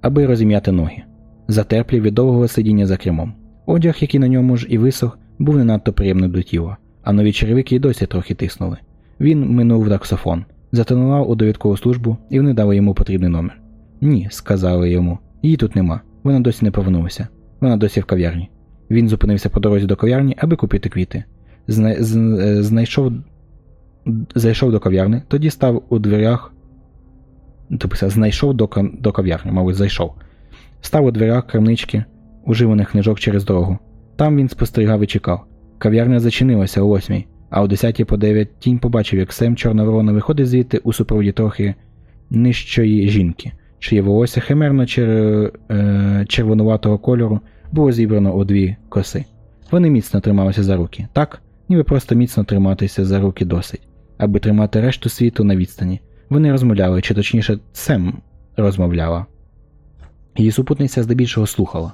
аби розім'яти ноги, затерплі від довгого сидіння за кермом. Одяг, який на ньому ж і висох, був не надто приємний до тіла, а нові черевики й досі трохи тиснули. Він минув таксофон, зателефонував у довідкову службу, і вони дали йому потрібний номер. Ні, сказали йому, її тут нема. Вона досі не повернулася. Вона досі в кав'ярні. Він зупинився по дорозі до кав'ярні, аби купити квіти. Зна... з- Знайшов зайшов до кав'ярни, тоді став у дверях. Тобто знайшов до, до кав'ярні, мабуть, зайшов. Став у дверях крамнички, уживаних книжок через дорогу. Там він спостерігав і чекав. Кав'ярня зачинилася о восьмій, а о 10 по 9 тінь побачив, як Сем Чорноворона виходить звідти у супроводі трохи нижчої жінки, чиє волосся химерно чер... е... червонуватого кольору було зібрано у дві коси. Вони міцно трималися за руки, так, ніби просто міцно триматися за руки досить, аби тримати решту світу на відстані. Вони розмовляли, чи точніше, Сем розмовляла. Її супутниця здебільшого слухала.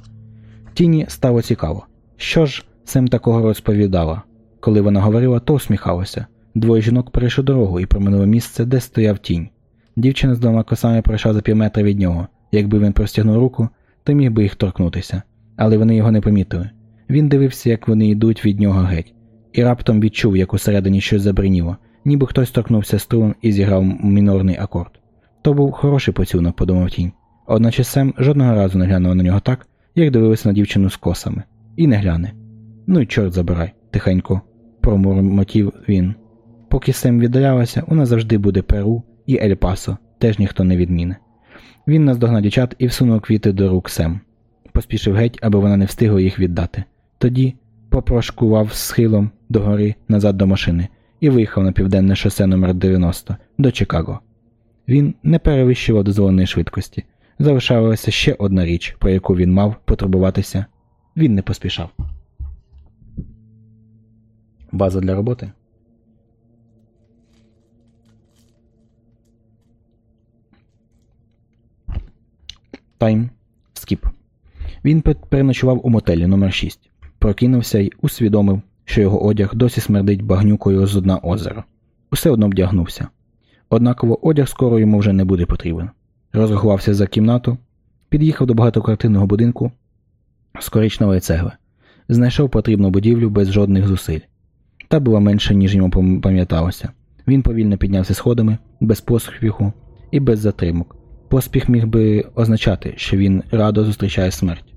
Тіні стало цікаво. Що ж Сем такого розповідала? Коли вона говорила, то усміхалася. Двоє жінок перейшли дорогу і проминули місце, де стояв тінь. Дівчина з двома косами пройшла за півметра від нього. Якби він простягнув руку, то міг би їх торкнутися. Але вони його не помітили. Він дивився, як вони йдуть від нього геть, і раптом відчув, як усередині щось забриніло, ніби хтось торкнувся струн і зіграв мінорний акорд. То був хороший поцілунок, подумав тінь. Одначе Сем жодного разу не глянув на нього так, як дивилися на дівчину з косами. І не гляне. Ну й чорт забирай, тихенько, промурмотів він. Поки Сем віддалялася, вона завжди буде Перу і Ель Пасо, теж ніхто не відміне. Він наздогнав дівчат і всунув квіти до рук Сем. Поспішив геть, аби вона не встигла їх віддати. Тоді попрошкував схилом до гори назад до машини і виїхав на південне шосе номер 90 до Чикаго. Він не перевищував дозволеної швидкості. Залишалася ще одна річ, про яку він мав потурбуватися. Він не поспішав. База для роботи. Тайм. Скіп. Він переночував у мотелі номер 6 Прокинувся й усвідомив, що його одяг досі смердить багнюкою з дна озера. Усе одно вдягнувся. Однаково одяг скоро йому вже не буде потрібен. Розрахувався за кімнату, під'їхав до багатоквартирного будинку з коричневої цегли, знайшов потрібну будівлю без жодних зусиль. Та була менша, ніж йому пам'яталося. Він повільно піднявся сходами, без поспіху і без затримок. Поспіх міг би означати, що він радо зустрічає смерть,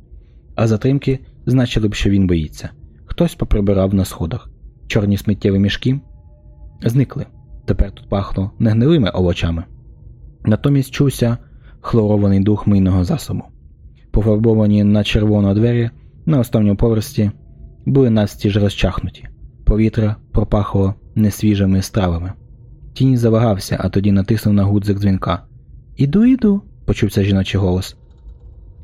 а затримки значили б, що він боїться. Хтось поприбирав на сходах. Чорні сміттєві мішки зникли. Тепер тут пахло не гнилими овочами. Натомість чувся хлорований дух мийного засобу. Пофарбовані на червоно двері на останньому поверсі були настіж розчахнуті. Повітря пропахло несвіжими стравами. Тінь завагався, а тоді натиснув на гудзик дзвінка. Іду, іду, почувся жіночий голос.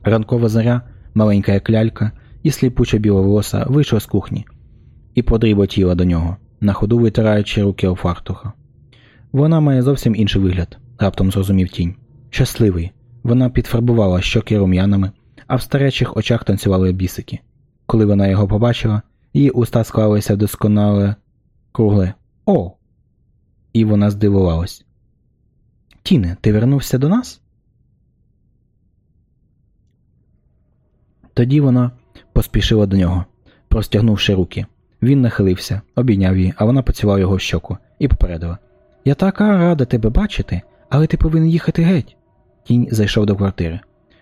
Ранкова заря, маленька як лялька і сліпуча біла волоса вийшла з кухні і подріботіла до нього, на ходу витираючи руки у фартуха. Вона має зовсім інший вигляд, раптом зрозумів тінь. Щасливий. Вона підфарбувала щоки рум'янами, а в старечих очах танцювали бісики. Коли вона його побачила, її уста склалися досконале кругле О. І вона здивувалась. Тіне, ти вернувся до нас? Тоді вона поспішила до нього, простягнувши руки. Він нахилився, обійняв її, а вона поцілувала його в щоку і попередила Я така рада тебе бачити, але ти повинен їхати геть. Тінь зайшов до квартири.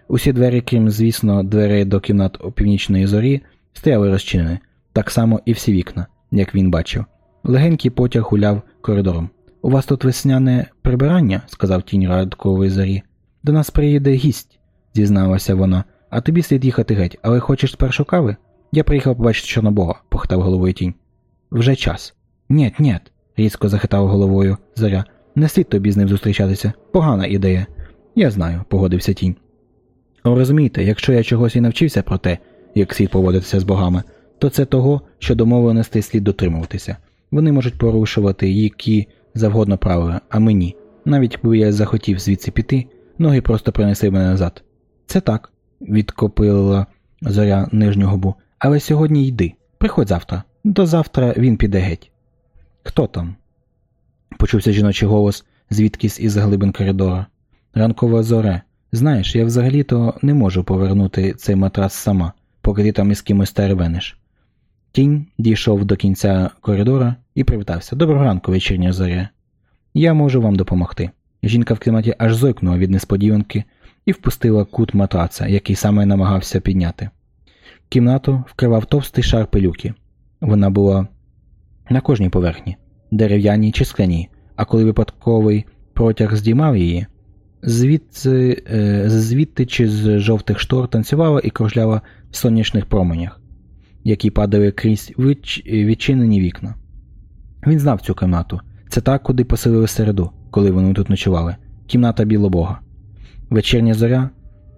Усі двері, крім, звісно, дверей до кімнат у північної зорі, стояли розчинені, так само і всі вікна, як він бачив. Легенький потяг гуляв коридором. У вас тут весняне прибирання, сказав тінь радкової зорі. До нас приїде гість, зізналася вона, а тобі слід їхати геть, але хочеш спершу кави? Я приїхав побачити Чорнобога, похитав головою тінь. Вже час. Нєт, нєт, різко захитав головою зоря. Не слід тобі з ним зустрічатися. Погана ідея. Я знаю, погодився тінь. Розумієте, якщо я чогось і навчився про те, як слід поводитися з богами, то це того, що домовленостей слід дотримуватися. Вони можуть порушувати які завгодно правила, а мені, навіть якби я захотів звідси піти, ноги просто принесли мене назад. Це так, відкопила зоря нижню губу. Але сьогодні йди. Приходь завтра. До завтра він піде геть. Хто там? Почувся жіночий голос звідкись із глибин коридора. Ранкова зоре. Знаєш, я взагалі-то не можу повернути цей матрас сама, поки ти там із кимось теревениш. Тінь дійшов до кінця коридора і привітався. Доброго ранку, вечірня зоря. Я можу вам допомогти. Жінка в кімнаті аж зойкнула від несподіванки і впустила кут матраца, який саме намагався підняти. Кімнату вкривав товстий шар пилюки. Вона була на кожній поверхні, дерев'яній чи скляній, а коли випадковий протяг здіймав її, звідси, е, звідти чи з жовтих штор танцювала і кружляла в сонячних променях, які падали крізь відчинені вікна. Він знав цю кімнату. Це та, куди поселили середу, коли вони тут ночували. Кімната Білобога. Вечірня зоря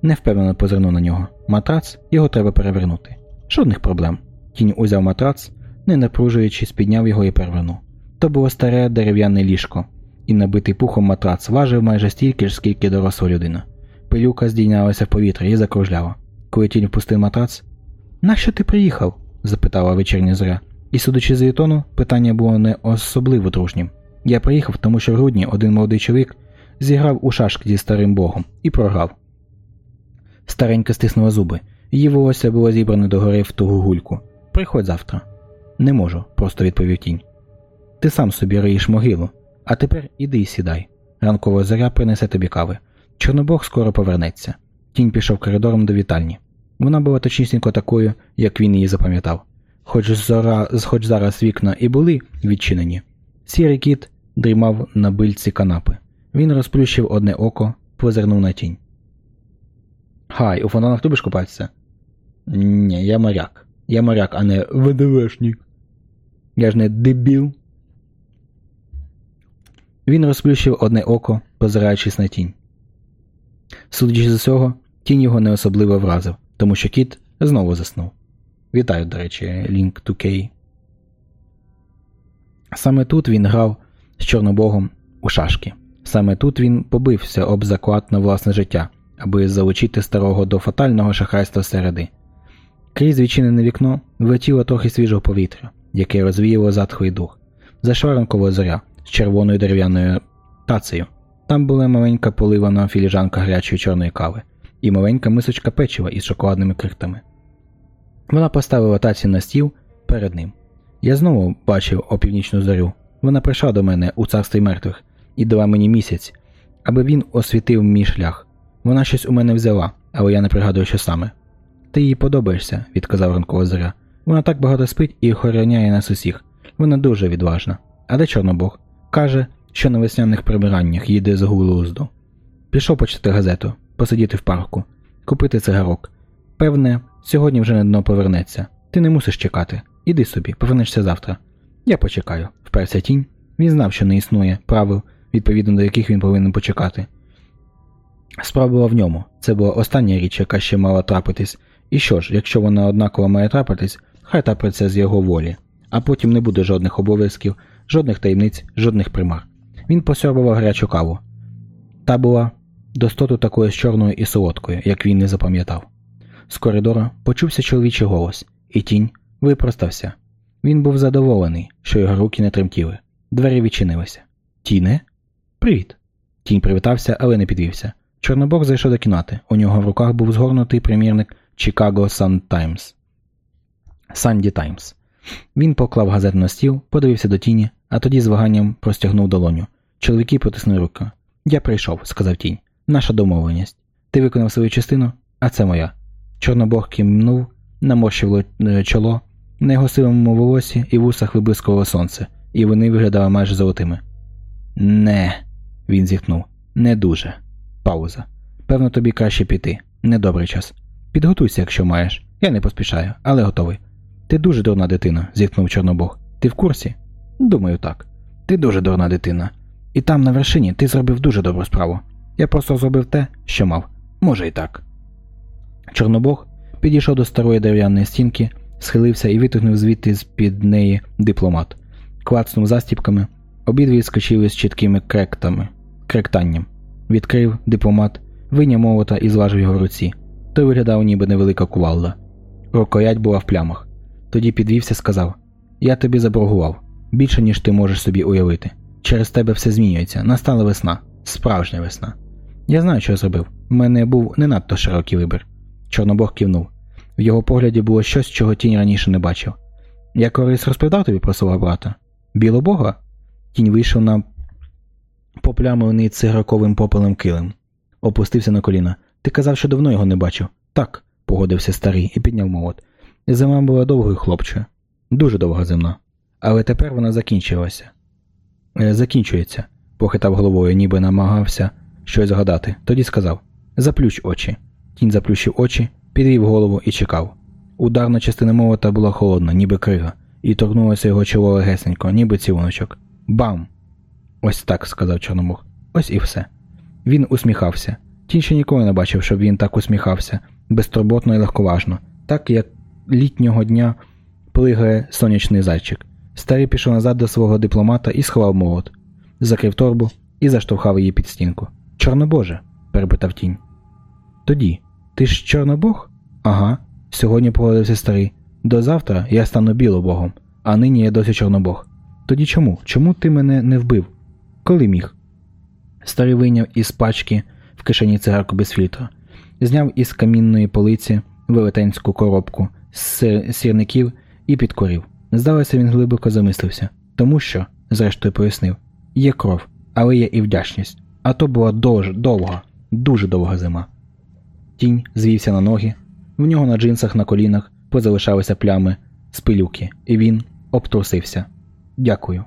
невпевнено позирнув на нього. Матрац його треба перевернути. Жодних проблем. Тінь узяв матрац, не напружуючись, підняв його і перевернув. То було старе дерев'яне ліжко, і набитий пухом матрац важив майже стільки ж, скільки доросла людина. Пилюка здійнялася в повітря і закружляла. Коли тінь впустив матрац. Нащо ти приїхав? запитала вечірня зоря. І, судячи з її питання було не особливо дружнім. Я приїхав, тому що в грудні один молодий чоловік зіграв у шашки зі старим богом і програв. Старенька стиснула зуби. Її волосся було зібране догори в тугу гульку. Приходь завтра. Не можу, просто відповів тінь. Ти сам собі риєш могилу, а тепер іди і сідай. Ранкова зоря принесе тобі кави. Чорнобог скоро повернеться. Тінь пішов коридором до вітальні. Вона була точнісінько такою, як він її запам'ятав. Хоч зора, хоч зараз вікна і були відчинені. Сірий кіт дрімав на бильці канапи. Він розплющив одне око, позирнув на тінь. Хай, у фонтанах любиш купатися? Ні, я моряк. Я моряк, а не ВДВшник. Я ж не дебіл. Він розплющив одне око, позираючись на тінь. Судячи з усього, тінь його не особливо вразив, тому що кіт знову заснув. Вітаю, до речі, Link 2K. Саме тут він грав з Чорнобогом у шашки. Саме тут він побився об заклад на власне життя, аби залучити старого до фатального шахрайства середи. Крізь відчинене вікно влетіло трохи свіжого повітря, яке розвіяло затхлий дух. Зайшла ранкова зоря з червоною дерев'яною тацею. Там була маленька поливана філіжанка гарячої чорної кави і маленька мисочка печива із шоколадними крихтами. Вона поставила таці на стіл перед ним. Я знову бачив опівнічну зорю. Вона прийшла до мене у царстві мертвих і дала мені місяць, аби він освітив мій шлях. Вона щось у мене взяла, але я не пригадую, що саме. Ти їй подобаєшся, відказав ранкова зоря. Вона так багато спить і охороняє нас усіх. Вона дуже відважна. А де Чорнобог? Каже, що на весняних прибираннях їде з глузду. Пішов почитати газету, посидіти в парку, купити цигарок. Певне, сьогодні вже на дно повернеться. Ти не мусиш чекати. Іди собі, повернешся завтра. Я почекаю, вперся тінь. Він знав, що не існує правил, відповідно до яких він повинен почекати. Справа була в ньому. Це була остання річ, яка ще мала трапитись. І що ж, якщо вона однаково має трапитись, хай трапиться з його волі, а потім не буде жодних обов'язків, жодних таємниць, жодних примар. Він посьорбував гарячу каву. Та була достоту такою з чорною і солодкою, як він не запам'ятав. З коридора почувся чоловічий голос, і тінь випростався. Він був задоволений, що його руки не тремтіли. Двері відчинилися. Тіне? Привіт. Тінь привітався, але не підвівся. Чорнобок зайшов до кімнати. У нього в руках був згорнутий примірник Chicago Sun Times. Санді Таймс. Він поклав газету на стіл, подивився до тіні, а тоді з ваганням простягнув долоню. Чоловіки протиснули руку. Я прийшов, сказав тінь. Наша домовленість. Ти виконав свою частину, а це моя. Чорнобог кимнув, наморщив е, чоло, на його сивому волосі і вусах виблискувало сонце, і вони виглядали майже золотими. Не, він зітхнув. Не дуже. Пауза. Певно, тобі краще піти. Недобрий час. Підготуйся, якщо маєш. Я не поспішаю, але готовий. Ти дуже дурна дитина, зіткнув Чорнобог. Ти в курсі? Думаю, так. Ти дуже дурна дитина. І там, на вершині, ти зробив дуже добру справу. Я просто зробив те, що мав. Може і так. Чорнобог підійшов до старої дерев'яної стінки, схилився і витягнув звідти з під неї дипломат, клацнув застіпками, обидві скочили з чіткими кректами, кректанням, відкрив дипломат, вийняв молота і зважив його руці. Той виглядав ніби невелика кувалда. Рукоять була в плямах. Тоді підвівся, сказав: Я тобі заборгував більше, ніж ти можеш собі уявити. Через тебе все змінюється. Настала весна, справжня весна. Я знаю, що я зробив. У мене був не надто широкий вибір. Чорнобог кивнув. В його погляді було щось, чого тінь раніше не бачив. Я колись розповідав тобі про свого брата. Білобога? Тінь вийшов на поплямлений цигарковим попелем килим. Опустився на коліна. Ти казав, що давно його не бачив. Так, погодився старий і підняв молот. Зима була довгою, хлопче. Дуже довга зима. Але тепер вона закінчилася. Е, закінчується, похитав головою, ніби намагався щось згадати. Тоді сказав Заплющ очі. Тінь заплющив очі, підвів голову і чекав. Ударна частина молота була холодна, ніби крига, і торкнулося його чоло легесенько, ніби цілуночок. Бам! Ось так, сказав Чорномух. Ось і все. Він усміхався. Тінь ще ніколи не бачив, щоб він так усміхався, безтурботно і легковажно, так як літнього дня плигає сонячний зайчик. Старий пішов назад до свого дипломата і сховав молот, закрив торбу і заштовхав її під стінку. Чорнобоже, перепитав тінь. Тоді, ти ж Чорнобог? Ага, сьогодні погодився старий. До завтра я стану білобогом, а нині я досі Чорнобог. Тоді чому? Чому ти мене не вбив? Коли міг? Старий вийняв із пачки в кишені цигарку без фільтра, зняв із камінної полиці велетенську коробку з сірників і підкорив. Здалося, він глибоко замислився, тому що, зрештою пояснив, є кров, але є і вдячність. А то була дуже довга, дуже довга зима. Тінь звівся на ноги, в нього на джинсах на колінах позалишалися плями з пилюки, і він обтрусився. Дякую.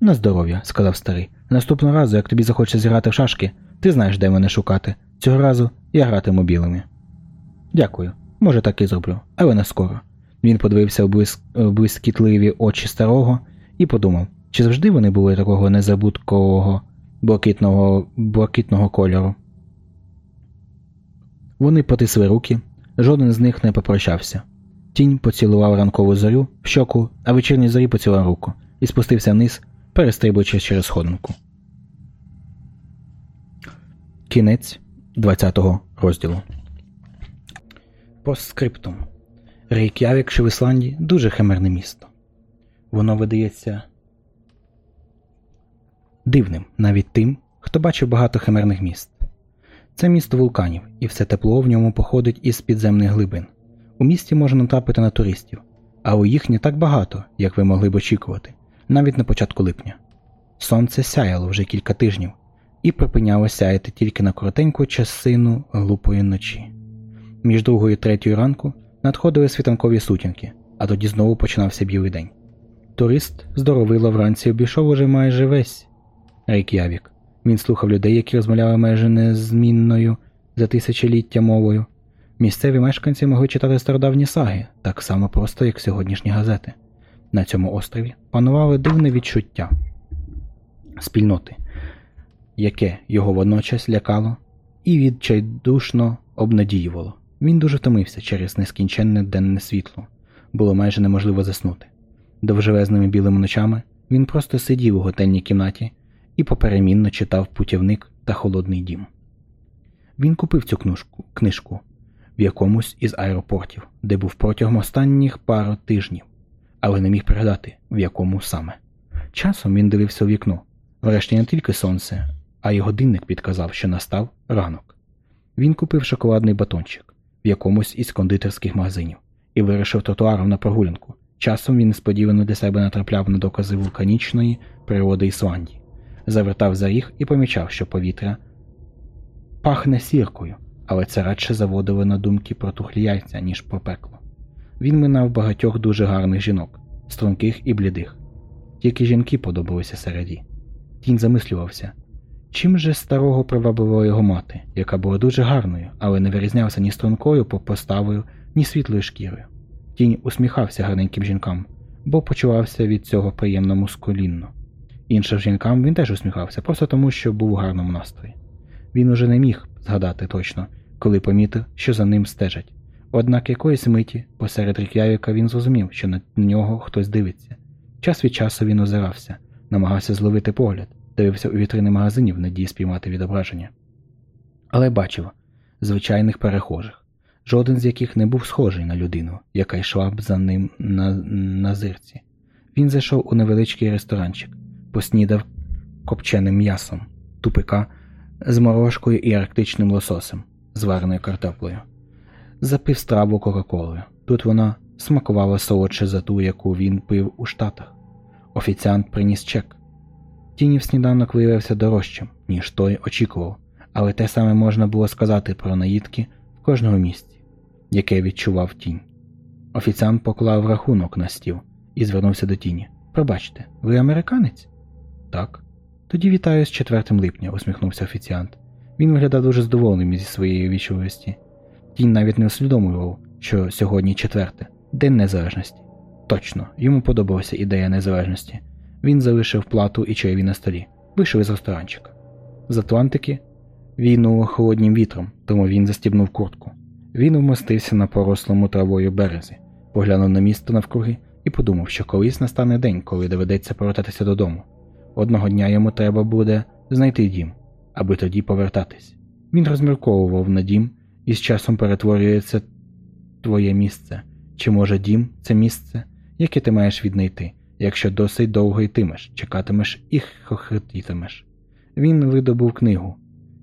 На здоров'я, сказав старий. Наступного разу, як тобі захочеться зіграти в шашки, ти знаєш, де мене шукати. Цього разу я гратиму білими. Дякую. Може, так і зроблю, але не скоро. Він подивився в, блиск... блискітливі очі старого і подумав, чи завжди вони були такого незабуткового блакитного блакитного кольору. Вони потисли руки, жоден з них не попрощався. Тінь поцілував ранкову зорю в щоку, а вечірній зорі поцілував руку і спустився вниз, перестрибуючи через сходинку. Кінець 20 розділу. Постскриптум. Рейк'явік, що в Ісландії дуже химерне місто. Воно видається дивним навіть тим, хто бачив багато химерних міст. Це місто вулканів, і все тепло в ньому походить із підземних глибин. У місті можна натрапити на туристів, але їх не так багато, як ви могли б очікувати, навіть на початку липня. Сонце сяяло вже кілька тижнів і припиняло сяяти тільки на коротеньку часину глупої ночі. Між другою і третьою ранку надходили світанкові сутінки, а тоді знову починався білий день. Турист здоровило вранці обійшов уже майже весь Рейк'явік. Він слухав людей, які розмовляли майже незмінною за тисячоліття мовою. Місцеві мешканці могли читати стародавні саги, так само просто, як сьогоднішні газети. На цьому острові панувало дивне відчуття спільноти, яке його водночас лякало і відчайдушно обнадіювало. Він дуже втомився через нескінченне денне світло, було майже неможливо заснути. Довжелезними білими ночами він просто сидів у готельній кімнаті і поперемінно читав путівник та холодний дім. Він купив цю книжку, книжку в якомусь із аеропортів, де був протягом останніх пару тижнів, але не міг пригадати, в якому саме. Часом він дивився у вікно, врешті не тільки сонце, а й годинник підказав, що настав ранок. Він купив шоколадний батончик в якомусь із кондитерських магазинів і вирішив тротуаром на прогулянку. Часом він несподівано для себе натрапляв на докази вулканічної природи Ісландії, завертав за ріг і помічав, що повітря пахне сіркою, але це радше заводило на думки про тухлі яйця, ніж про пекло. Він минав багатьох дуже гарних жінок, струнких і блідих. Тільки жінки подобалися середі. Тінь замислювався, Чим же старого привабила його мати, яка була дуже гарною, але не вирізнявся ні стрункою поставою, ні світлою шкірою. Тінь усміхався гарненьким жінкам, бо почувався від цього приємно мускулінно. Іншим жінкам він теж усміхався, просто тому, що був у гарному настрої. Він уже не міг згадати точно, коли помітив, що за ним стежать. Однак якоїсь миті, посеред рік'явіка, він зрозумів, що на нього хтось дивиться. Час від часу він озирався, намагався зловити погляд дивився у вітрини магазинів в надії спіймати відображення. Але бачив звичайних перехожих. жоден з яких не був схожий на людину, яка йшла б за ним на, на зирці. Він зайшов у невеличкий ресторанчик, поснідав копченим м'ясом, тупика з морожкою і арктичним лососем, з вареною картоплею. Запив страву Кока-Колою. Тут вона смакувала солодше за ту, яку він пив у Штатах. Офіціант приніс чек. Тінів сніданок виявився дорожчим, ніж той очікував, але те саме можна було сказати про наїдки в кожному місці, яке відчував тінь. Офіціант поклав рахунок на стіл і звернувся до тіні. Пробачте, ви американець? Так. Тоді вітаю з 4 липня, усміхнувся офіціант. Він виглядав дуже задоволеним зі своєї вічливості. Тінь навіть не усвідомлював, що сьогодні четверте, День Незалежності. Точно, йому подобалася ідея незалежності. Він залишив плату і чайові на столі, вийшов із ресторанчика. З Атлантики війнуло холоднім вітром, тому він застібнув куртку. Він вмостився на порослому травою березі, поглянув на місто навкруги і подумав, що колись настане день, коли доведеться повертатися додому. Одного дня йому треба буде знайти дім, аби тоді повертатись. Він розмірковував на дім і з часом перетворюється твоє місце. Чи може дім це місце, яке ти маєш віднайти, якщо досить довго йтимеш, чекатимеш і хохотітимеш. Він видобув книгу.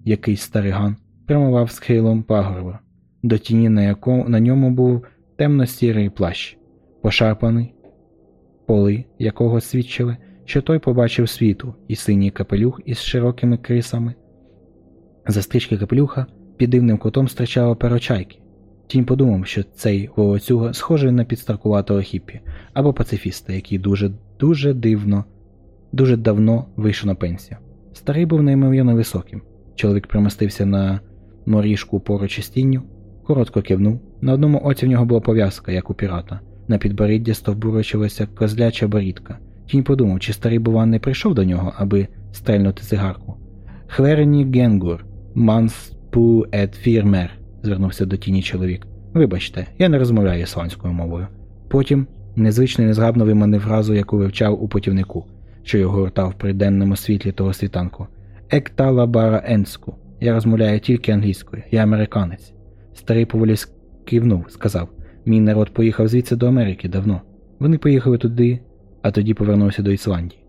Якийсь стариган прямував схилом пагорба, до тіні, на якому на ньому був темно-сірий плащ, пошарпаний, поли якого свідчили, що той побачив світу і синій капелюх із широкими крисами. За стрічки капелюха під дивним кутом стирчало перо Тінь подумав, що цей волоцюга схожий на підстаркуватого хіппі або пацифіста, який дуже дуже дивно, дуже давно вийшов на пенсію. Старий був неймовірно високим. Чоловік примостився на моріжку поруч із тінню, коротко кивнув. На одному оці в нього була пов'язка, як у пірата. На підборідді стовбурочилася козляча борідка. Тінь подумав, чи старий бува не прийшов до нього, аби стрельнути цигарку. Хверені Генгур, манс пу ет фірмер, звернувся до тіні чоловік. Вибачте, я не розмовляю ісландською мовою. Потім незвичний незграбно виманив фразу, яку вивчав у путівнику, що його гортав при денному світлі того світанку. Ектала бара енску. Я розмовляю тільки англійською, я американець. Старий поволі кивнув, сказав Мій народ поїхав звідси до Америки давно. Вони поїхали туди, а тоді повернувся до Ісландії.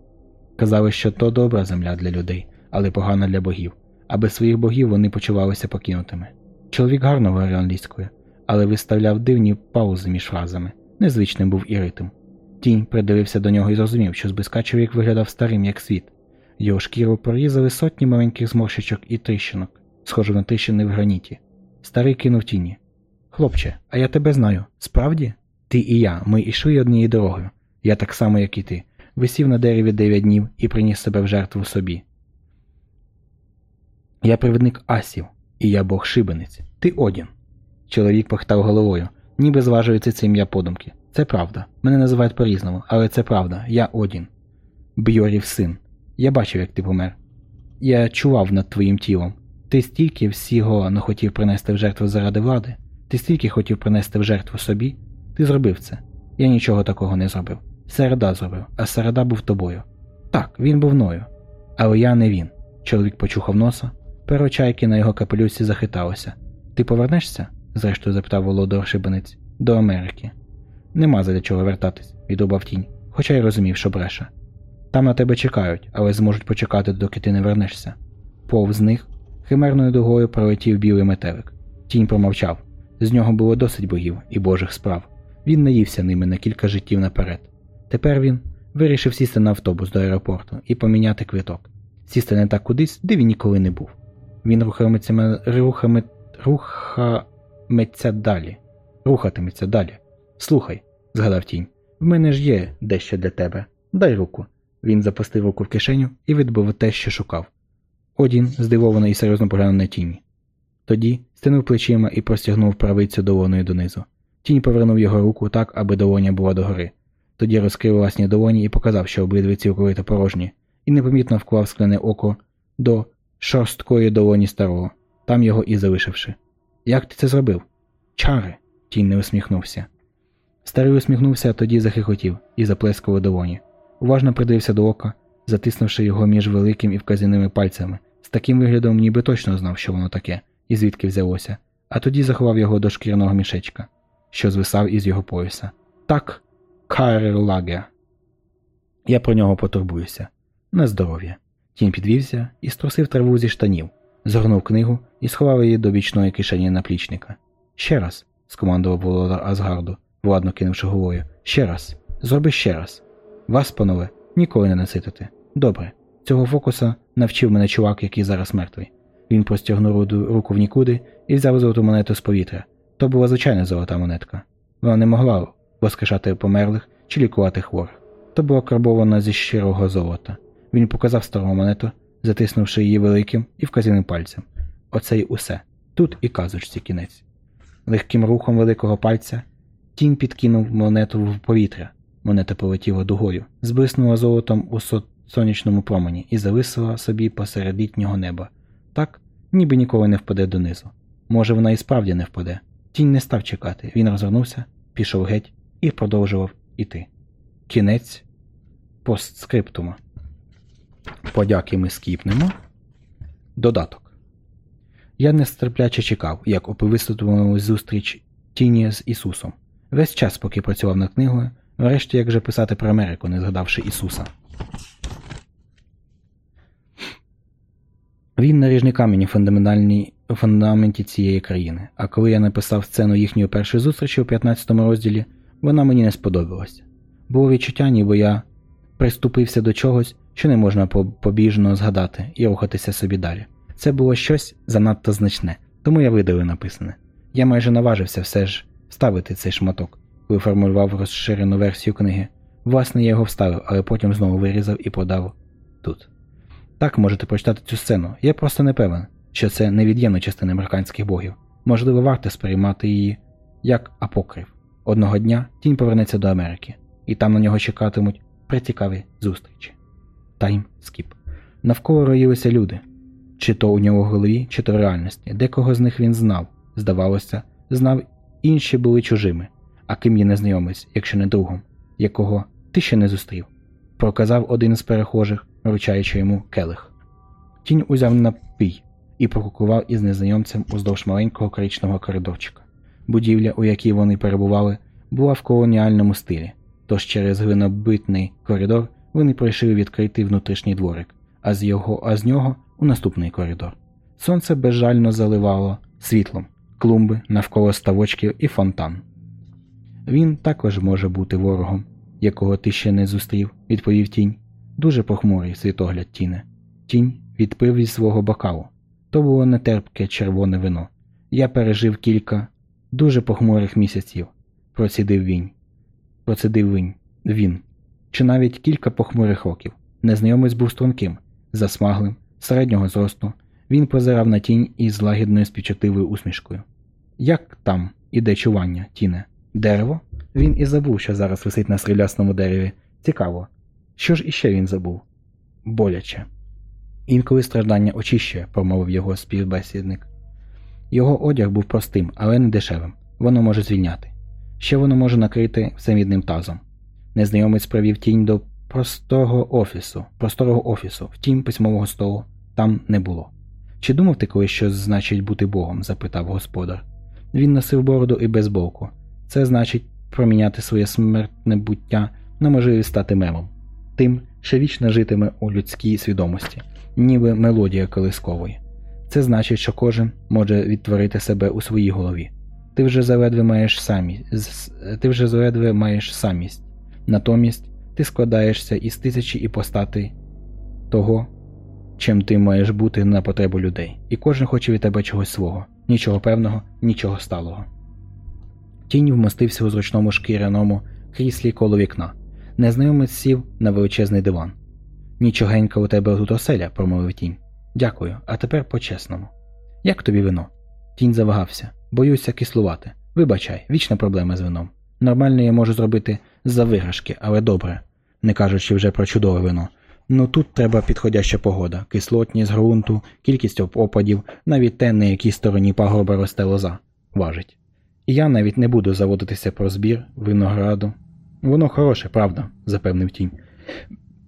Казали, що то добра земля для людей, але погана для богів, а без своїх богів вони почувалися покинутими. Чоловік гарно говорив англійською, але виставляв дивні паузи між фразами. Незвичним був і ритм. Тінь придивився до нього і зрозумів, що зблизька чоловік виглядав старим, як світ. Його шкіру прорізали сотні маленьких зморщичок і тріщинок, схожі на тріщини в граніті. Старий кинув тіні. Хлопче, а я тебе знаю. Справді? Ти і я, ми йшли однією дорогою. Я так само, як і ти, висів на дереві дев'ять днів і приніс себе в жертву собі. Я привідник асів, і я бог шибениць. Ти Одін. Чоловік похитав головою, ніби зважується це ім'я подумки. Це правда. Мене називають по-різному, але це правда. Я Одін. Бьорів син. Я бачив, як ти помер. Я чував над твоїм тілом. Ти стільки всього не хотів принести в жертву заради влади. Ти стільки хотів принести в жертву собі. Ти зробив це. Я нічого такого не зробив. Середа зробив, а середа був тобою. Так, він був мною. Але я не він. Чоловік почухав носа. Перо чайки на його капелюсі захиталося. Ти повернешся? зрештою запитав Володор Шибениць. До Америки. Нема за чого вертатись, відрубав тінь, хоча й розумів, що бреше. Там на тебе чекають, але зможуть почекати, доки ти не вернешся. Повз них химерною дугою пролетів білий метелик. Тінь промовчав. З нього було досить богів і божих справ. Він наївся ними на кілька життів наперед. Тепер він вирішив сісти на автобус до аеропорту і поміняти квиток. Сісти не так кудись, де він ніколи не був. Він рухаметься, рухаме, рухаметься далі. Рухатиметься далі. Слухай, згадав тінь, в мене ж є дещо для тебе. Дай руку. Він запустив руку в кишеню і відбив те, що шукав. Одін, здивований і серйозно поглянув на тіні. Тоді стинув плечима і простягнув правицю долоною донизу. Тінь повернув його руку так, аби долоня була догори. Тоді розкрив власні долоні і показав, що обидві цілковито порожні, і непомітно вклав скляне око до шорсткої долоні старого, там його і залишивши. Як ти це зробив? Чари. Тінь не усміхнувся. Старий усміхнувся, а тоді захихотів і заплескав у долоні. Уважно придивився до ока, затиснувши його між великим і вказівними пальцями. З таким виглядом ніби точно знав, що воно таке, і звідки взялося, а тоді заховав його до шкірного мішечка, що звисав із його пояса. Так, Карлаге. Я про нього потурбуюся. На здоров'я. Тінь підвівся і струсив траву зі штанів, згорнув книгу і сховав її до бічної кишені наплічника. Ще раз, скомандував володар Азгарду, владно кинувши головою. Ще раз. Зроби ще раз. Вас, панове, ніколи не наситити. Добре. Цього фокуса навчив мене чувак, який зараз мертвий. Він простягнув руку в нікуди і взяв золоту монету з повітря. То була звичайна золота монетка. Вона не могла воскрешати померлих чи лікувати хворих. То була карбована зі щирого золота. Він показав стару монету, затиснувши її великим і вказівним пальцем. Оце й усе. Тут і казочці кінець. Легким рухом великого пальця тінь підкинув монету в повітря. Монета полетіла дугою, зблиснула золотом у со- сонячному промені і зависла собі посеред літнього неба. Так, ніби ніколи не впаде донизу. Може, вона і справді не впаде. Тінь не став чекати. Він розвернувся, пішов геть і продовжував іти. Кінець постскриптума. Подяки ми скіпнемо. Додаток. Я нестерпляче чекав, як оповистувалась зустріч тіні з Ісусом. Весь час, поки працював над книгою, врешті як же писати про Америку, не згадавши Ісуса. Він наріжний камінь у фундаменті цієї країни, а коли я написав сцену їхньої першої зустрічі у 15 розділі, вона мені не сподобалась. Було відчуття, ніби я приступився до чогось, що не можна побіжно згадати і рухатися собі далі. Це було щось занадто значне, тому я видалив написане. Я майже наважився все ж вставити цей шматок, коли формулював розширену версію книги. Власне, я його вставив, але потім знову вирізав і подав тут. Так можете прочитати цю сцену. Я просто не певен, що це невід'ємна частина американських богів. Можливо, варто сприймати її як апокрив. Одного дня тінь повернеться до Америки, і там на нього чекатимуть прицікаві зустрічі. Тайм скіп. Навколо роїлися люди. Чи то у нього в голові, чи то в реальності. Декого з них він знав, здавалося, знав, інші були чужими. А ким є незнайомець, якщо не другом, якого ти ще не зустрів, проказав один з перехожих, вручаючи йому келих. Тінь узяв напій і прокукував із незнайомцем уздовж маленького коричневого коридорчика. Будівля, у якій вони перебували, була в колоніальному стилі, тож через глинобитний коридор вони пройшли відкритий внутрішній дворик, а з, його, а з нього у наступний коридор. Сонце безжально заливало світлом, клумби навколо ставочків і фонтан. Він також може бути ворогом, якого ти ще не зустрів, відповів тінь. Дуже похмурий світогляд тіне. Тінь відпив із свого бокалу. То було нетерпке червоне вино. Я пережив кілька дуже похмурих місяців, процідив він. Процідив він. він. Чи навіть кілька похмурих років. Незнайомець був струнким, засмаглим, середнього зросту. Він позирав на тінь із лагідною співчутливою усмішкою. Як там іде чування, тіне? Дерево? Він і забув, що зараз висить на стрілясному дереві. Цікаво. Що ж іще він забув? Боляче. Інколи страждання очищує, промовив його співбесідник. Його одяг був простим, але не дешевим. Воно може звільняти. Ще воно може накрити все мідним тазом. Незнайомець провів тінь до простого офісу, просторого офісу, втім письмового столу там не було. Чи думав ти колись, що значить бути Богом? запитав господар. Він носив бороду і безболку. Це значить проміняти своє смертне буття на можливість стати мемом. Тим, що вічно житиме у людській свідомості, ніби мелодія колискової. Це значить, що кожен може відтворити себе у своїй голові. Ти вже заледве маєш самість, ти вже заледве маєш самість. Натомість ти складаєшся із тисячі іпостатей того, чим ти маєш бути на потребу людей, і кожен хоче від тебе чогось свого, нічого певного, нічого сталого. Тінь вмостився у зручному шкіряному кріслі коло вікна. Незнайомець сів на величезний диван. Нічогенька у тебе тут оселя, промовив тінь. Дякую, а тепер по-чесному. Як тобі вино? Тінь завагався. Боюся кислувати. Вибачай, вічна проблема з вином. Нормально я можу зробити за виграшки, але добре, не кажучи вже про чудове вино. Ну тут треба підходяща погода, кислотність ґрунту, кількість опадів, навіть те, на якій стороні пагорба росте лоза, важить. Я навіть не буду заводитися про збір винограду. Воно хороше, правда, запевнив тінь,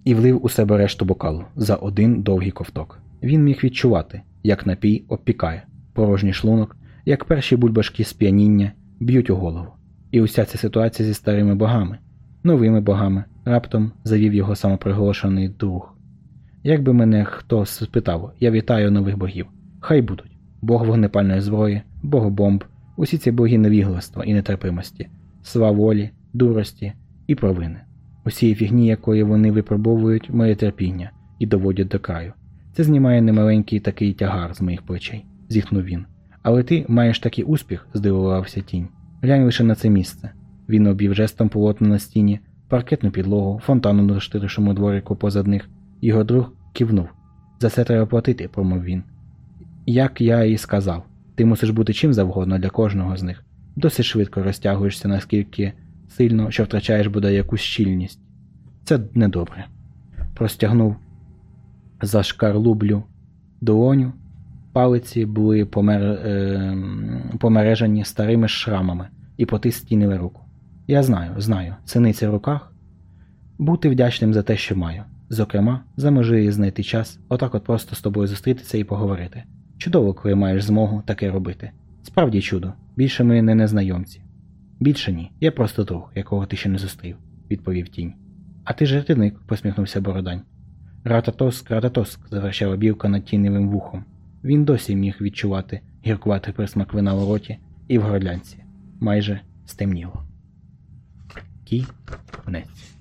і влив у себе решту бокалу за один довгий ковток. Він міг відчувати, як напій обпікає, порожній шлунок, як перші бульбашки сп'яніння б'ють у голову. І уся ця ситуація зі старими богами, новими богами, раптом завів його самоприголошений друг. Якби мене хто спитав, я вітаю нових богів. Хай будуть. Бог вогнепальної зброї, бог бомб, усі ці боги невігластва і нетерпимості, сваволі, дурості і провини. Усієї фігні, якої вони випробовують моє терпіння і доводять до краю. Це знімає немаленький такий тягар з моїх плечей, зітхнув він. Але ти маєш такий успіх, здивувався тінь. Глянь лише на це місце. Він обів жестом полотна на стіні, паркетну підлогу, фонтану на штиришому дворику позад них. Його друг кивнув. За це треба платити, промов він. Як я і сказав, ти мусиш бути чим завгодно для кожного з них. Досить швидко розтягуєшся наскільки сильно, що втрачаєш бодай якусь щільність. Це недобре. Простягнув за шкарлублю долоню. Палиці були помер... е... помережені старими шрамами і потистініли руку. Я знаю, знаю, циниця в руках. Бути вдячним за те, що маю. Зокрема, за можливість знайти час, отак от просто з тобою зустрітися і поговорити. Чудово, коли маєш змогу таке робити. Справді чудо, більше ми не незнайомці. Більше ні, я просто друг, якого ти ще не зустрів, відповів тінь. А ти жартівник, посміхнувся Бородань. Рататоск, рататоск, завершала білка над тіневим вухом. Він досі міг відчувати гіркуватий присмак вина в роті і в горлянці. Майже стемніло. Кінець.